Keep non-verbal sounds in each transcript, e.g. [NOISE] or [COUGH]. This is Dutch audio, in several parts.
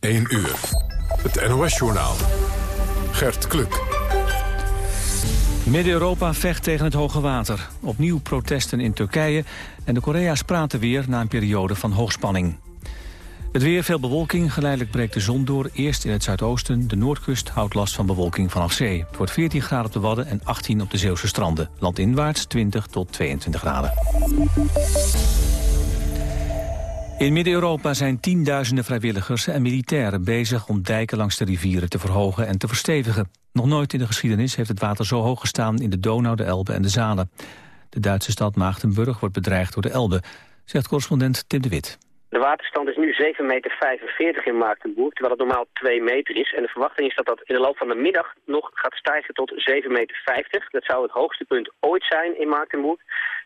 1 uur. Het NOS-journaal. Gert Kluk. Midden-Europa vecht tegen het hoge water. Opnieuw protesten in Turkije en de Korea's praten weer na een periode van hoogspanning. Het weer, veel bewolking. Geleidelijk breekt de zon door. Eerst in het zuidoosten. De noordkust houdt last van bewolking vanaf zee. Het wordt 14 graden op de Wadden en 18 op de Zeeuwse stranden. Landinwaarts 20 tot 22 graden. In Midden-Europa zijn tienduizenden vrijwilligers en militairen bezig om dijken langs de rivieren te verhogen en te verstevigen. Nog nooit in de geschiedenis heeft het water zo hoog gestaan in de Donau, de Elbe en de Zalen. De Duitse stad Maagdenburg wordt bedreigd door de Elbe, zegt correspondent Tim de Wit. De waterstand is nu 7,45 meter in Maartenburg, terwijl het normaal 2 meter is. En de verwachting is dat dat in de loop van de middag nog gaat stijgen tot 7,50 meter. Dat zou het hoogste punt ooit zijn in Maartenburg.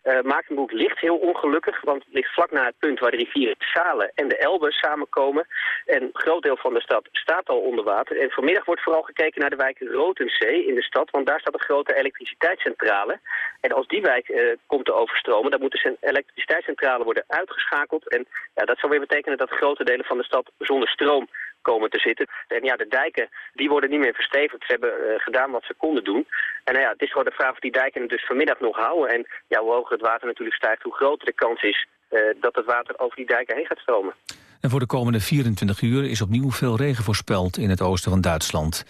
Uh, Maartenburg ligt heel ongelukkig, want het ligt vlak na het punt waar de rivieren Salen en de Elbe samenkomen. En een groot deel van de stad staat al onder water. En vanmiddag wordt vooral gekeken naar de wijk Rotenzee in de stad, want daar staat een grote elektriciteitscentrale. En als die wijk uh, komt te overstromen, dan moet de elektriciteitscentrale worden uitgeschakeld. En ja, dat zou weer betekenen dat grote delen van de stad zonder stroom komen te zitten. En ja, de dijken die worden niet meer verstevigd. Ze hebben uh, gedaan wat ze konden doen. En nou ja, het is gewoon de vraag of die dijken het dus vanmiddag nog houden. En ja, hoe hoger het water natuurlijk stijgt, hoe groter de kans is uh, dat het water over die dijken heen gaat stromen. En voor de komende 24 uur is opnieuw veel regen voorspeld in het oosten van Duitsland.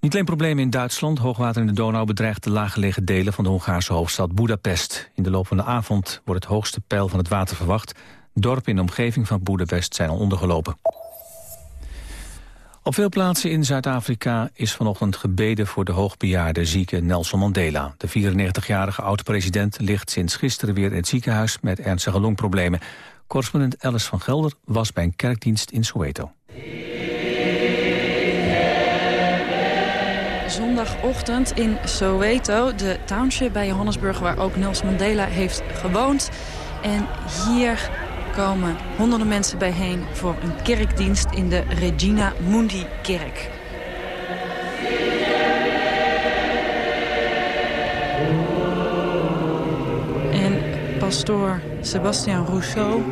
Niet alleen problemen in Duitsland. Hoogwater in de Donau bedreigt de laaggelegen delen van de Hongaarse hoofdstad Budapest. In de loop van de avond wordt het hoogste peil van het water verwacht. Dorpen in de omgeving van Budapest zijn al ondergelopen. Op veel plaatsen in Zuid-Afrika is vanochtend gebeden voor de hoogbejaarde zieke Nelson Mandela. De 94-jarige oud-president ligt sinds gisteren weer in het ziekenhuis met ernstige longproblemen. Correspondent Alice van Gelder was bij een kerkdienst in Soweto. Zondagochtend in Soweto, de township bij Johannesburg waar ook Nelson Mandela heeft gewoond. En hier komen honderden mensen bijeen voor een kerkdienst in de Regina Mundi kerk. En pastoor Sebastian Rousseau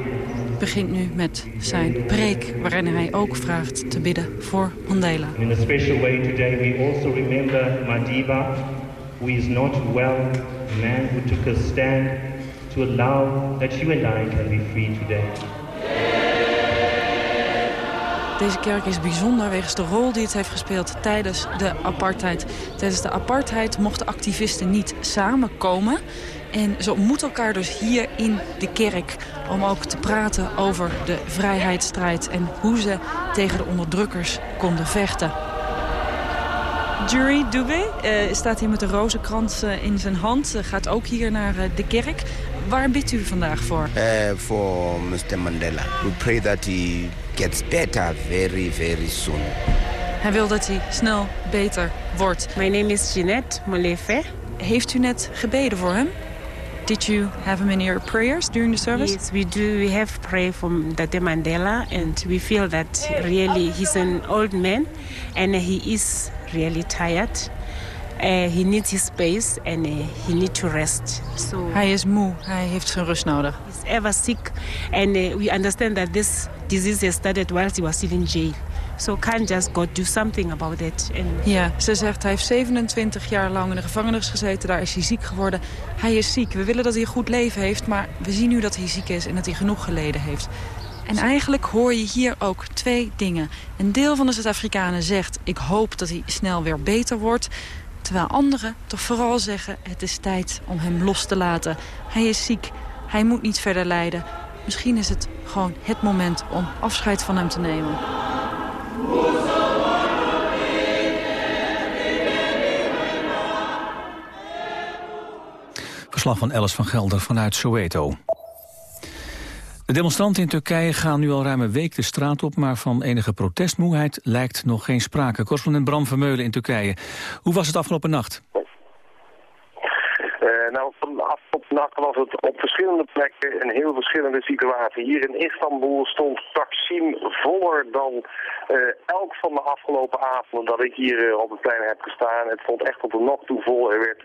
begint nu met zijn preek... waarin hij ook vraagt te bidden voor Mandela. In special way today we also remember Madiba, who is not well, a man who took a stand to allow that you and I can be free today. Deze kerk is bijzonder wegens de rol die het heeft gespeeld tijdens de apartheid. Tijdens de apartheid mochten activisten niet samenkomen. En ze ontmoeten elkaar dus hier in de kerk om ook te praten over de vrijheidsstrijd en hoe ze tegen de onderdrukkers konden vechten. Jury Dube uh, staat hier met de rozenkrans uh, in zijn hand. Uh, gaat ook hier naar de kerk. Waar bidt u vandaag voor? Voor Mr. Mandela. We pray that he gets better very, very soon. Hij wil dat hij snel beter wordt. My name is Jeanette Molefe. Heeft u net gebeden voor hem? Did you have him in your prayers during the service? Yes, we do. We have prayed for Dade Mandela, and we feel that really he's an old man, and he is really tired. Uh, he needs his space and uh, he needs to rest. So hij is moe. Hij heeft zijn rust nodig. He's ever sick, and uh, we understand that this disease has started whilst he was still in jail. So can't just God do something about it? And... Ja, ze zegt hij heeft 27 jaar lang in de gevangenis gezeten. Daar is hij ziek geworden. Hij is ziek. We willen dat hij een goed leven heeft. Maar we zien nu dat hij ziek is en dat hij genoeg geleden heeft. En eigenlijk hoor je hier ook twee dingen. Een deel van de Zuid-Afrikanen zegt... ik hoop dat hij snel weer beter wordt. Terwijl anderen toch vooral zeggen... het is tijd om hem los te laten. Hij is ziek. Hij moet niet verder lijden. Misschien is het gewoon het moment om afscheid van hem te nemen. Verslag van Alice van Gelder vanuit Soweto. De demonstranten in Turkije gaan nu al ruim een week de straat op... maar van enige protestmoeheid lijkt nog geen sprake. Correspondent Bram Vermeulen in Turkije. Hoe was het afgelopen nacht? Uh, nou, vanaf op nacht was het op verschillende plekken een heel verschillende situatie. Hier in Istanbul stond Taksim voller dan uh, elk van de afgelopen avonden dat ik hier uh, op het plein heb gestaan. Het stond echt op de nog toe vol. Er werd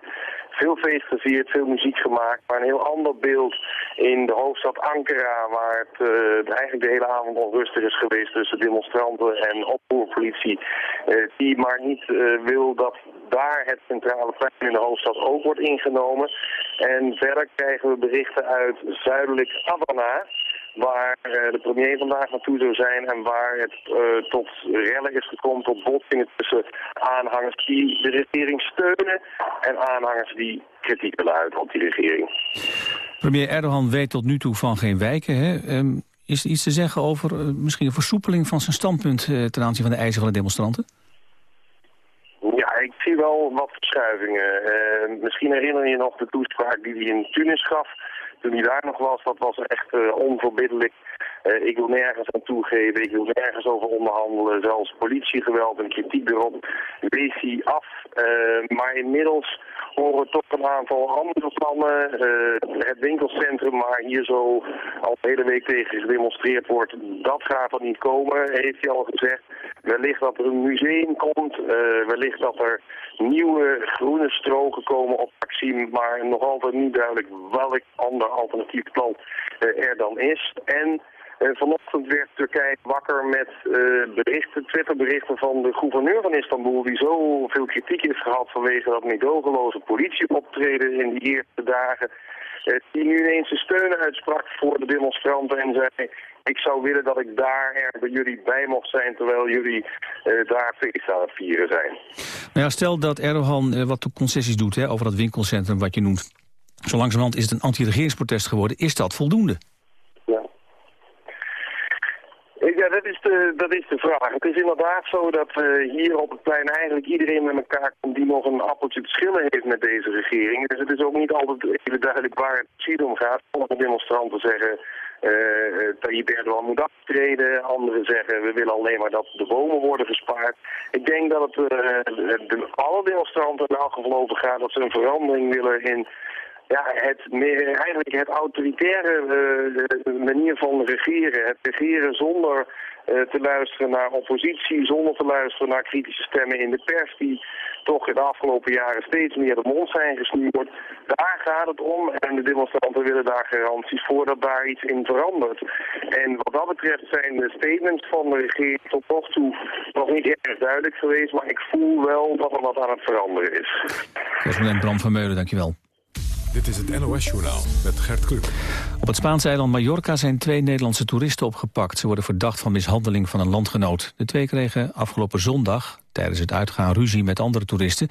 veel feest gevierd, veel muziek gemaakt. Maar een heel ander beeld in de hoofdstad Ankara, waar het uh, eigenlijk de hele avond onrustig is geweest tussen demonstranten en oproerpolitie. die maar niet wil dat daar het centrale plein in de hoofdstad ook wordt ingenomen. En verder krijgen we berichten uit zuidelijk Adana waar uh, de premier vandaag naartoe zou zijn en waar het uh, tot rellen is gekomen, tot botsingen tussen aanhangers die de regering steunen en aanhangers die kritiek willen uiten op die regering. Premier Erdogan weet tot nu toe van geen wijken. Hè? Um, is er iets te zeggen over uh, misschien een versoepeling van zijn standpunt ten aanzien van de eisen van de demonstranten? Wel wat verschuivingen. misschien herinner je nog de toespraak die hij in Tunis gaf toen hij daar nog was, dat was echt uh, onverbiddelijk. Uh, ik wil nergens aan toegeven, ik wil nergens over onderhandelen. Zelfs politiegeweld en kritiek erop wees hij af. Maar inmiddels horen toch een aantal andere plannen. het winkelcentrum waar hier zo al de hele week tegen gedemonstreerd wordt, dat gaat er niet komen, heeft hij al gezegd. Wellicht dat er een museum komt, wellicht dat er nieuwe groene stroken komen op Maxime, maar nog altijd niet duidelijk welk ander alternatief plan uh, er dan is. En vanochtend werd Turkije wakker met uh, berichten, Twitterberichten van de gouverneur van Istanbul, die zoveel kritiek heeft gehad vanwege dat medogeloze politieoptreden in die eerste dagen. die nu ineens zijn steun uitsprak voor de demonstranten en zei ik zou willen dat ik daar er bij jullie bij mocht zijn... terwijl jullie daar feest aan het vieren zijn. Nou ja, stel dat Erdogan wat concessies doet hè, over dat winkelcentrum wat je noemt. Zo langzamerhand is het een anti-regeringsprotest geworden. Is dat voldoende? Ja. Ja, dat is, de, dat is de vraag. Het is inderdaad zo dat uh, hier op het plein eigenlijk iedereen met elkaar komt die nog een appeltje te schillen heeft met deze regering. Dus het is ook niet altijd even duidelijk waar het precies om gaat. Sommige demonstranten zeggen uh, Tayyip Erdogan moet aftreden. Anderen zeggen we willen alleen maar dat de bomen worden gespaard. Ik denk dat het uh, de, alle demonstranten in elk geval gaat dat ze een verandering willen in ja, het, eigenlijk het autoritaire uh, manier van regeren. Het regeren zonder uh, te luisteren naar oppositie, zonder te luisteren naar kritische stemmen in de pers... die toch in de afgelopen jaren steeds meer de mond zijn gesnuurd. Daar gaat het om en de demonstranten willen daar garanties voor dat daar iets in verandert. En wat dat betreft zijn de statements van de regering tot nog toe nog niet erg duidelijk geweest... maar ik voel wel dat er wat aan het veranderen is. Correspondent Bram van Meulen, dankjewel. Dit is het NOS-journaal met Gert Kluk. Op het Spaanse eiland Mallorca zijn twee Nederlandse toeristen opgepakt. Ze worden verdacht van mishandeling van een landgenoot. De twee kregen afgelopen zondag tijdens het uitgaan ruzie met andere toeristen.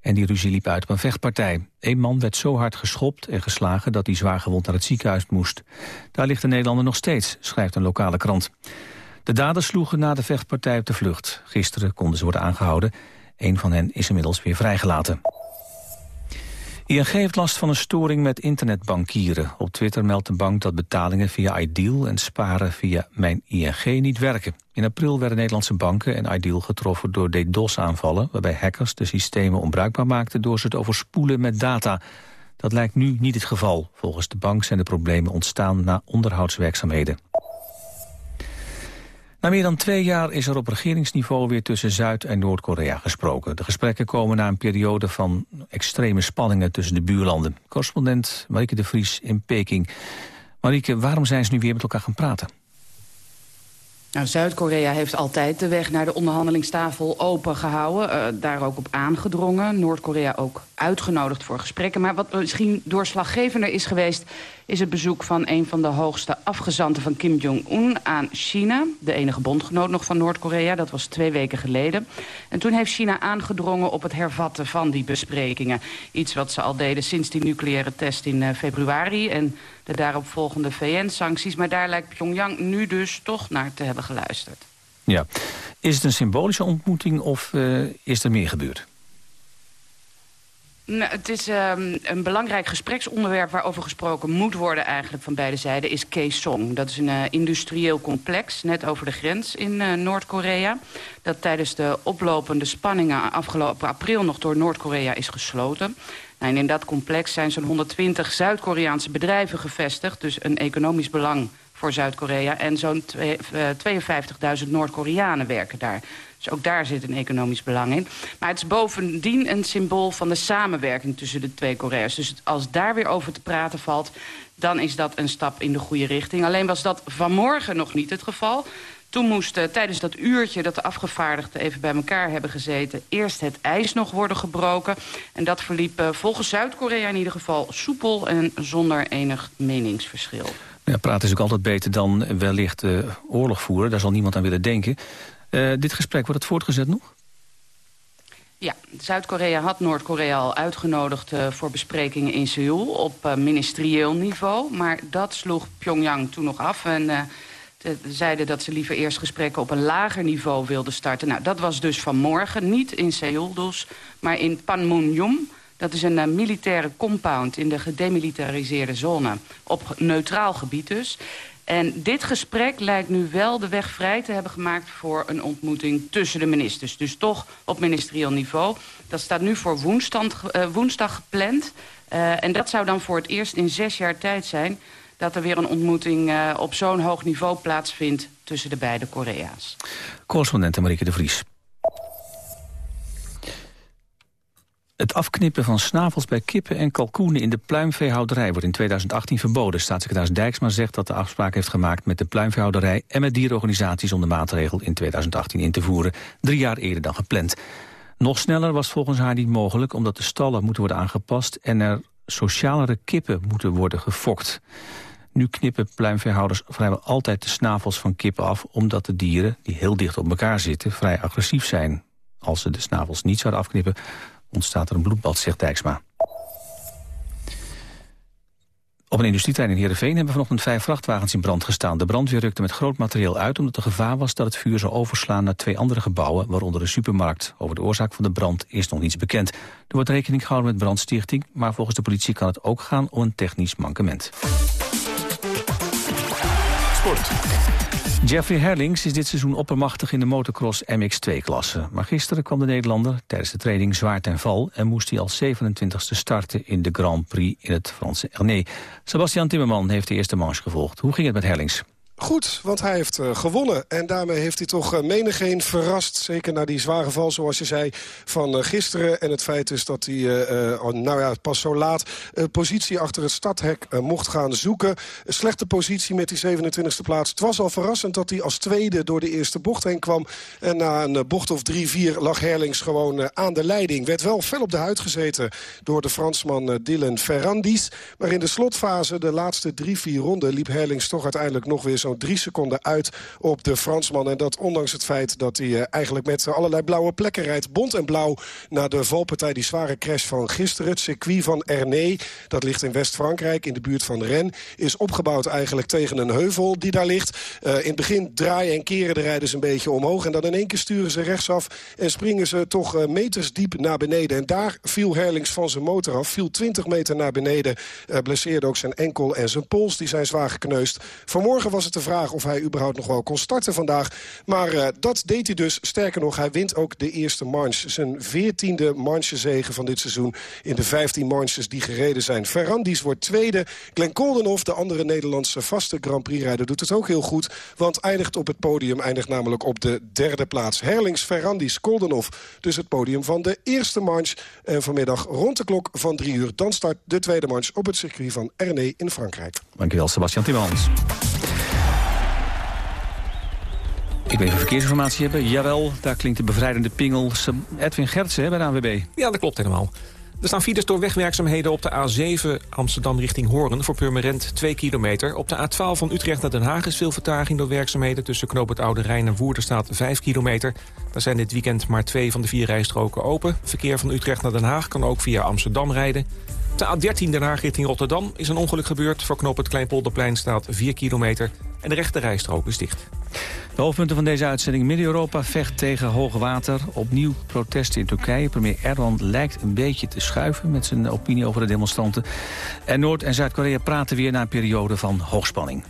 En die ruzie liep uit op een vechtpartij. Een man werd zo hard geschopt en geslagen dat hij zwaar gewond naar het ziekenhuis moest. Daar ligt de Nederlander nog steeds, schrijft een lokale krant. De daders sloegen na de vechtpartij op de vlucht. Gisteren konden ze worden aangehouden. Een van hen is inmiddels weer vrijgelaten. ING heeft last van een storing met internetbankieren. Op Twitter meldt de bank dat betalingen via Ideal en sparen via Mijn ING niet werken. In april werden Nederlandse banken en Ideal getroffen door DDoS-aanvallen... waarbij hackers de systemen onbruikbaar maakten door ze te overspoelen met data. Dat lijkt nu niet het geval. Volgens de bank zijn de problemen ontstaan na onderhoudswerkzaamheden. Na meer dan twee jaar is er op regeringsniveau weer tussen Zuid- en Noord-Korea gesproken. De gesprekken komen na een periode van extreme spanningen tussen de buurlanden. Correspondent Marike de Vries in Peking. Marike, waarom zijn ze nu weer met elkaar gaan praten? Nou, Zuid-Korea heeft altijd de weg naar de onderhandelingstafel opengehouden. Uh, daar ook op aangedrongen. Noord-Korea ook uitgenodigd voor gesprekken. Maar wat misschien doorslaggevender is geweest... is het bezoek van een van de hoogste afgezanten van Kim Jong-un aan China. De enige bondgenoot nog van Noord-Korea. Dat was twee weken geleden. En toen heeft China aangedrongen op het hervatten van die besprekingen. Iets wat ze al deden sinds die nucleaire test in uh, februari... en de daaropvolgende VN-sancties. Maar daar lijkt Pyongyang nu dus toch naar te hebben geluisterd. Ja. Is het een symbolische ontmoeting of uh, is er meer gebeurd? Het is um, een belangrijk gespreksonderwerp waarover gesproken moet worden eigenlijk van beide zijden, is Kaesong. Dat is een uh, industrieel complex, net over de grens in uh, Noord-Korea. Dat tijdens de oplopende spanningen afgelopen april nog door Noord-Korea is gesloten. Nou, en in dat complex zijn zo'n 120 Zuid-Koreaanse bedrijven gevestigd. Dus een economisch belang voor Zuid-Korea. En zo'n 52.000 Noord-Koreanen werken daar. Dus ook daar zit een economisch belang in. Maar het is bovendien een symbool van de samenwerking tussen de twee Korea's. Dus als daar weer over te praten valt, dan is dat een stap in de goede richting. Alleen was dat vanmorgen nog niet het geval. Toen moest uh, tijdens dat uurtje dat de afgevaardigden even bij elkaar hebben gezeten... eerst het ijs nog worden gebroken. En dat verliep uh, volgens Zuid-Korea in ieder geval soepel en zonder enig meningsverschil. Ja, praten is ook altijd beter dan wellicht uh, oorlog voeren. Daar zal niemand aan willen denken. Dit gesprek, wordt het voortgezet nog? Ja, Zuid-Korea had Noord-Korea al uitgenodigd uh, voor besprekingen in Seoul op uh, ministerieel niveau. Maar dat sloeg Pyongyang toen nog af en zeiden dat ze liever eerst gesprekken op een lager niveau wilden starten. Nou, dat was dus vanmorgen, niet in Seoul dus, maar in Panmunjom. Dat is een militaire compound in de gedemilitariseerde zone, op neutraal gebied dus. En dit gesprek lijkt nu wel de weg vrij te hebben gemaakt... voor een ontmoeting tussen de ministers. Dus toch op ministerieel niveau. Dat staat nu voor woensdag, woensdag gepland. Uh, en dat zou dan voor het eerst in zes jaar tijd zijn... dat er weer een ontmoeting uh, op zo'n hoog niveau plaatsvindt... tussen de beide Korea's. Correspondent Marieke de Vries. Het afknippen van snavels bij kippen en kalkoenen in de pluimveehouderij wordt in 2018 verboden. Staatssecretaris Dijksma zegt dat de afspraak heeft gemaakt met de pluimveehouderij en met dierenorganisaties om de maatregel in 2018 in te voeren, drie jaar eerder dan gepland. Nog sneller was volgens haar niet mogelijk omdat de stallen moeten worden aangepast en er socialere kippen moeten worden gefokt. Nu knippen pluimveehouders vrijwel altijd de snavels van kippen af omdat de dieren, die heel dicht op elkaar zitten, vrij agressief zijn. Als ze de snavels niet zouden afknippen, ontstaat er een bloedbad, zegt Dijksma. Op een industrieterrein in Heerenveen hebben vanochtend vijf vrachtwagens in brand gestaan. De brandweer rukte met groot materieel uit omdat er gevaar was dat het vuur zou overslaan naar twee andere gebouwen, waaronder een supermarkt. Over de oorzaak van de brand is nog niets bekend. Er wordt rekening gehouden met brandstichting, maar volgens de politie kan het ook gaan om een technisch mankement. Sport. Jeffrey Herlings is dit seizoen oppermachtig in de motocross MX2-klasse. Maar gisteren kwam de Nederlander tijdens de training zwaar ten val... en moest hij als 27e starten in de Grand Prix in het Franse Ernée. Sebastian Timmerman heeft de eerste manche gevolgd. Hoe ging het met Herlings? Goed, want hij heeft uh, gewonnen. En daarmee heeft hij toch uh, menigeen verrast. Zeker na die zware val, zoals je zei, van uh, gisteren. En het feit is dat hij nou ja, pas zo laat positie achter het stadhek mocht gaan zoeken. Een slechte positie met die 27e plaats. Het was al verrassend dat hij als tweede door de eerste bocht heen kwam. En na een bocht of drie, vier lag Herlings gewoon aan de leiding. Werd wel fel op de huid gezeten door de Fransman Dylan Ferrandis. Maar in de slotfase, de laatste drie, vier ronden... liep Herlings toch uiteindelijk nog weer zo'n drie seconden uit op de Fransman. En dat ondanks het feit dat hij uh, eigenlijk met allerlei blauwe plekken rijdt. Bont en blauw na de valpartij, die zware crash van gisteren. Het circuit van Ernée, dat ligt in West-Frankrijk, in de buurt van Rennes. Is opgebouwd eigenlijk tegen een heuvel die daar ligt. Uh, in het begin draaien en keren de rijders een beetje omhoog. En dan in één keer sturen ze rechtsaf en springen ze toch uh, meters diep naar beneden. En daar viel Herlings van zijn motor af. Viel 20 meter naar beneden. blesseerde ook zijn enkel en zijn pols. Die zijn zwaar gekneusd. Vanmorgen was het de vraag of hij überhaupt nog wel kon starten vandaag. Maar uh, dat deed hij dus. Sterker nog, hij wint ook de eerste manche. Zijn veertiende manchezegen van dit seizoen in de 15 manches die gereden zijn. Ferrandis wordt tweede. Glenn Koldenhoff, de andere Nederlandse vaste Grand Prix-rijder, doet het ook heel goed. Want eindigt op het podium, eindigt namelijk op de derde plaats. Herlings, Ferrandis, Koldenhoff. Dus het podium van de eerste manche. En vanmiddag rond de klok van drie uur. Dan start de tweede manche op het circuit van Ernée in Frankrijk. Dankjewel, Sebastian Timmermans. Ik wil even verkeersinformatie hebben. Jawel, daar klinkt de bevrijdende pingel. Edwin Gertsen bij de ANWB. Ja, dat klopt helemaal. Er staan files door wegwerkzaamheden op de A7 Amsterdam richting Hoorn... voor Purmerend 2 kilometer. Op de A12 van Utrecht naar Den Haag is veel vertraging door werkzaamheden... tussen Knoop het Oude Rijn en Woerden staat 5 kilometer. Daar zijn dit weekend maar twee van de vier rijstroken open. Verkeer van Utrecht naar Den Haag kan ook via Amsterdam rijden. Op de A13 Den Haag richting Rotterdam is een ongeluk gebeurd. Voor Knoop het Kleinpolderplein staat 4 kilometer. En de rechte rijstrook is dicht. De hoofdpunten van deze uitzending. Midden-Europa vecht tegen hoog water. Opnieuw protesten in Turkije. Premier Erdogan lijkt een beetje te schuiven met zijn opinie over de demonstranten. En Noord- en Zuid-Korea praten weer na een periode van hoogspanning.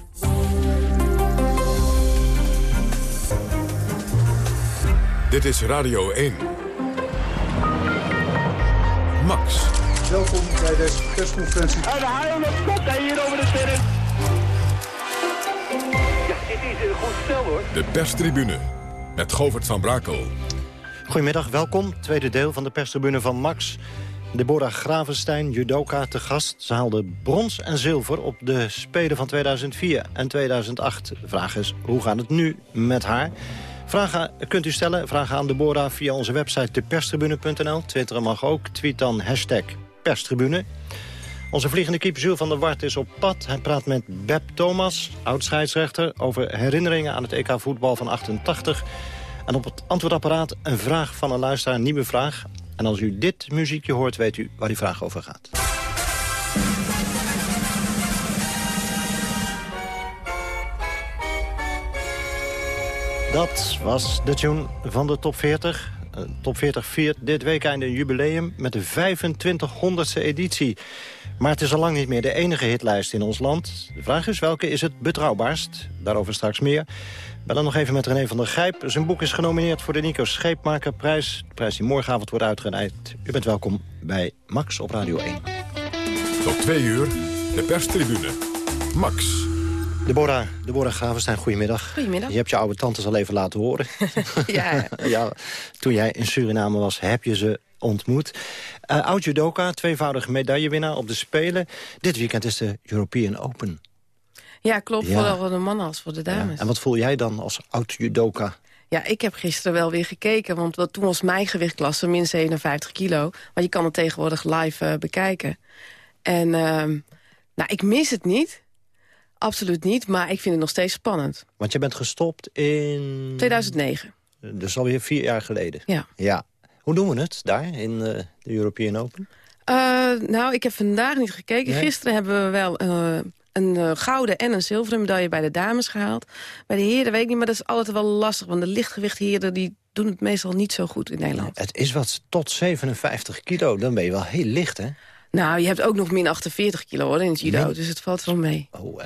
Dit is Radio 1. Max. Welkom bij deze persconferentie. En de haal komt hij hier over de sterren. Ja, dit is een goed stel hoor. De perstribune met Govert van Brakel. Goedemiddag, welkom. Tweede deel van de perstribune van Max. Deborah Gravenstein, judoka, te gast. Ze haalde brons en zilver op de Spelen van 2004 en 2008. De vraag is, hoe gaat het nu met haar? Vragen kunt u stellen. Vragen aan Deborah via onze website deperstribune.nl. Twitteren mag ook. Tweet dan hashtag perstribune. Onze vliegende keeper Jules van der Wart is op pad. Hij praat met Beb Thomas, oud-scheidsrechter... over herinneringen aan het EK voetbal van 88. En op het antwoordapparaat een vraag van een luisteraar, een nieuwe vraag. En als u dit muziekje hoort, weet u waar die vraag over gaat. Dat was de tune van de top 40. Uh, top 40 viert dit weekend een jubileum met de 2500ste editie. Maar het is al lang niet meer de enige hitlijst in ons land. De vraag is welke is het betrouwbaarst? Daarover straks meer. Bel dan nog even met René van der Gijp. Zijn boek is genomineerd voor de Nico Scheepmakerprijs. De prijs die morgenavond wordt uitgereikt. U bent welkom bij Max op Radio 1. Tot twee uur, de perstribune. Max. Deborah, Deborah Gravenstein, goedemiddag. Goedemiddag. Je hebt je oude tantes al even laten horen. [LAUGHS] ja. [LAUGHS] ja. Toen jij in Suriname was, heb je ze ontmoet. Uh, oud judoka, tweevoudige medaillewinnaar op de Spelen. Dit weekend is de European Open. Ja, klopt. Ja. Zowel voor de mannen als voor de dames. Ja. En wat voel jij dan als oud judoka? Ja, ik heb gisteren wel weer gekeken. Want wat, toen was mijn gewichtklasse min 57 kilo. Maar je kan het tegenwoordig live uh, bekijken. En uh, nou, ik mis het niet. Absoluut niet, maar ik vind het nog steeds spannend. Want je bent gestopt in... 2009. Dus alweer vier jaar geleden. Ja. ja. Hoe doen we het daar in uh, de European Open? Uh, nou, ik heb vandaag niet gekeken. Nee? Gisteren hebben we wel uh, een gouden en een zilveren medaille bij de dames gehaald. Bij de heren weet ik niet, maar dat is altijd wel lastig. Want de lichtgewichtheren die doen het meestal niet zo goed in Nederland. Het is wat tot 57 kilo, dan ben je wel heel licht, hè? Nou, je hebt ook nog min 48 kilo hoor, in het judo, min... dus het valt wel mee. Oh,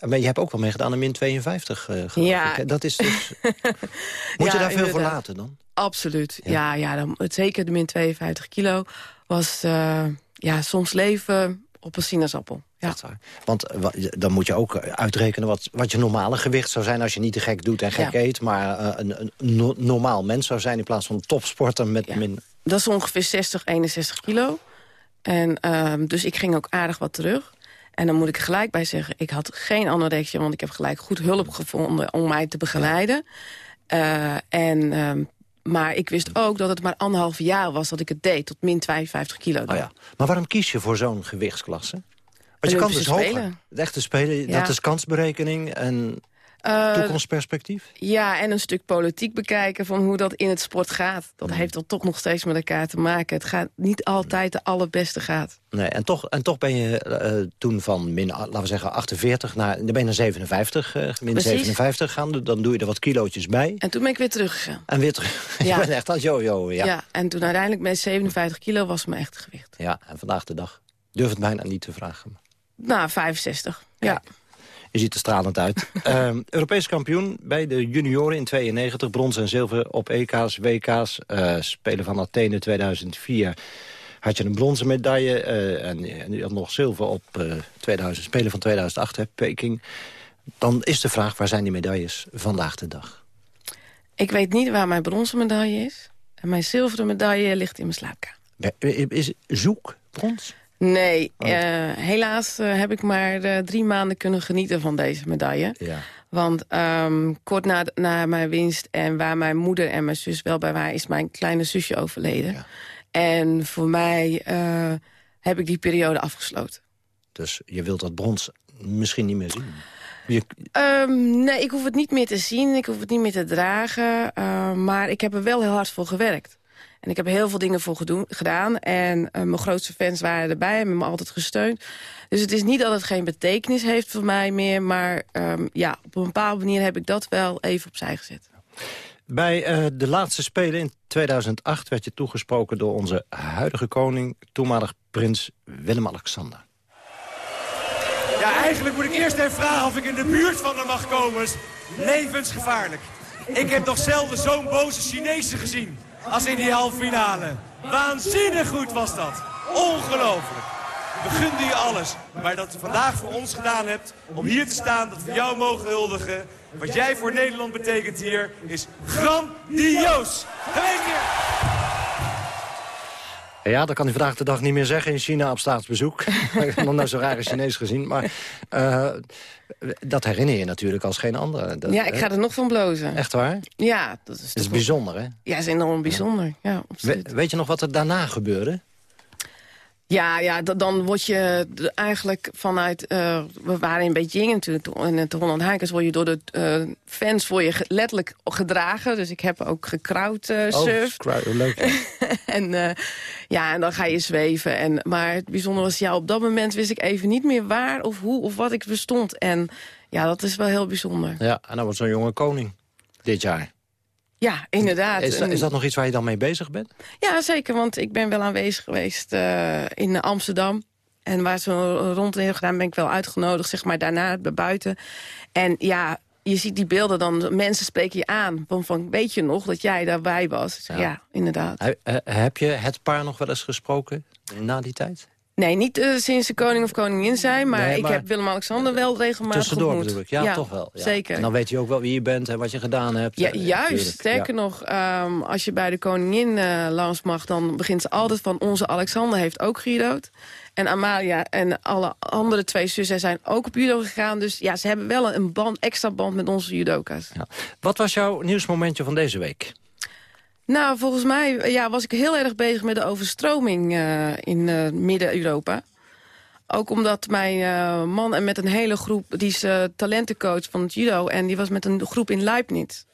maar je hebt ook wel meegedaan aan min 52, uh, ja. Ik. Dat is dus... [LAUGHS] Moet ja, je daar veel voor laten dan? Absoluut, ja, ja, dan, zeker de min 52 kilo was uh, ja, soms leven op een sinaasappel. Ja. Want dan moet je ook uitrekenen wat, wat je normale gewicht zou zijn... als je niet te gek doet en gek ja. eet... maar uh, een, een no normaal mens zou zijn in plaats van een topsporter met ja. min... Dat is ongeveer 60, 61 kilo. En uh, dus ik ging ook aardig wat terug. En dan moet ik gelijk bij zeggen, ik had geen anorexia... want ik heb gelijk goed hulp gevonden om mij te begeleiden. Uh, en, uh, maar ik wist ook dat het maar anderhalf jaar was dat ik het deed... tot min 52 kilo. Oh ja. Maar waarom kies je voor zo'n gewichtsklasse? Want je kan dus hoger. Het echte spelen, ja. dat is kansberekening en... Uh, Toekomstperspectief? Ja, en een stuk politiek bekijken van hoe dat in het sport gaat. Dat mm. heeft dan toch nog steeds met elkaar te maken. Het gaat niet altijd de allerbeste gaat. Nee, en toch, en toch ben je uh, toen van min, laten we zeggen, 48 naar, dan ben je naar 57, uh, min Precies. 57 gaan. Dan doe je er wat kilootjes bij. En toen ben ik weer teruggegaan. En weer terug. [LAUGHS] Ja. je bent echt als jojo, ja. Ja, en toen uiteindelijk met 57 kilo was mijn echt gewicht. Ja, en vandaag de dag durf het bijna niet te vragen. Nou, 65, ja. ja. Je ziet er stralend uit. uh, [LAUGHS] Europees kampioen bij de junioren in 92. Brons en zilver op EK's, WK's. Uh, Spelen van Athene 2004 had je een bronzen medaille. Uh, en, en je had nog zilver op uh, 2000, Spelen van 2008, hè, Peking. Dan is de vraag, waar zijn die medailles vandaag de dag? Ik weet niet waar mijn bronzen medaille is. En mijn zilveren medaille ligt in mijn slaapkamer. Is zoek brons? Nee, oh. uh, helaas uh, heb ik maar uh, drie maanden kunnen genieten van deze medaille. Ja. Want um, kort na, na mijn winst en waar mijn moeder en mijn zus wel bij waren... is mijn kleine zusje overleden. Ja. En voor mij heb ik die periode afgesloten. Dus je wilt dat brons misschien niet meer zien? Je... Um, nee, ik hoef het niet meer te zien. Ik hoef het niet meer te dragen. maar ik heb er wel heel hard voor gewerkt. En ik heb heel veel dingen voor gedoen, gedaan. En uh, mijn grootste fans waren erbij en hebben me altijd gesteund. Dus het is niet dat het geen betekenis heeft voor mij meer. Maar um, ja, op een bepaalde manier heb ik dat wel even opzij gezet. Bij uh, de laatste Spelen in 2008 werd je toegesproken door onze huidige koning... toenmalig prins Willem-Alexander. Ja, eigenlijk moet ik eerst even vragen of ik in de buurt van hem mag komen. Levensgevaarlijk. Ik heb nog zelden zo'n boze Chinezen gezien als in die halve finale. Waanzinnig goed was dat. ongelooflijk. We gunden je alles. Maar dat je vandaag voor ons gedaan hebt om hier te staan, dat we jou mogen huldigen. Wat jij voor Nederland betekent hier is grandioos. Gefeliciteerd! Ja, dat kan hij vandaag de dag niet meer zeggen in China op staatsbezoek. [LAUGHS] ik heb nog nooit zo'n rare Chinees gezien. Maar uh, dat herinner je natuurlijk als geen andere. Dat, ja, ik ga er nog van blozen. Echt waar? Ja. Dat is, dat is bijzonder, hè? Ja, is enorm bijzonder. Ja. We, weet je nog wat er daarna gebeurde? Ja, ja dan word je eigenlijk vanuit... Uh, we waren in Beijing natuurlijk, in het Holland Heikers... word je door de uh, fans word je letterlijk gedragen. Dus ik heb ook gekrauwd uh, surfd. Oh, leuk. [LAUGHS] en, ja, en dan ga je zweven. En, maar het bijzondere was, ja, op dat moment wist ik even niet meer waar of hoe of wat ik bestond. En ja, dat is wel heel bijzonder. Ja, en dan wordt zo'n jonge koning dit jaar. Ja, inderdaad. Is dat, is dat, nog iets waar je dan mee bezig bent? Ja, zeker, want ik ben wel aanwezig geweest uh, in Amsterdam. En waar ze rond heeft gedaan ben ik wel uitgenodigd, zeg maar, daarna buiten. En ja, je ziet die beelden dan, mensen spreken je aan. Van, van weet je nog dat jij daarbij was? Ja, ja inderdaad. He, heb je het paar nog wel eens gesproken na die tijd? Nee, niet uh, sinds de koning of koningin zijn. Maar, nee, maar ik heb Willem-Alexander wel regelmatig tussendoor ontmoet. ik. Ja, ja toch wel. Ja. Zeker. En dan weet je ook wel wie je bent en wat je gedaan hebt. Ja, juist. Sterker nog, um, als je bij de koningin uh, langs mag... dan begint ze altijd van onze Alexander heeft ook gejudo'd. En Amalia en alle andere twee zussen zijn ook op judo gegaan. Dus ja, ze hebben wel een band, extra band met onze judoka's. Wat was jouw nieuwsmomentje van deze week? Nou, volgens mij ja, was ik heel erg bezig met de overstroming uh, in uh, Midden-Europa. Ook omdat mijn uh, man en met een hele groep... die is talentencoach van het judo... en die was met een groep in Leibniz.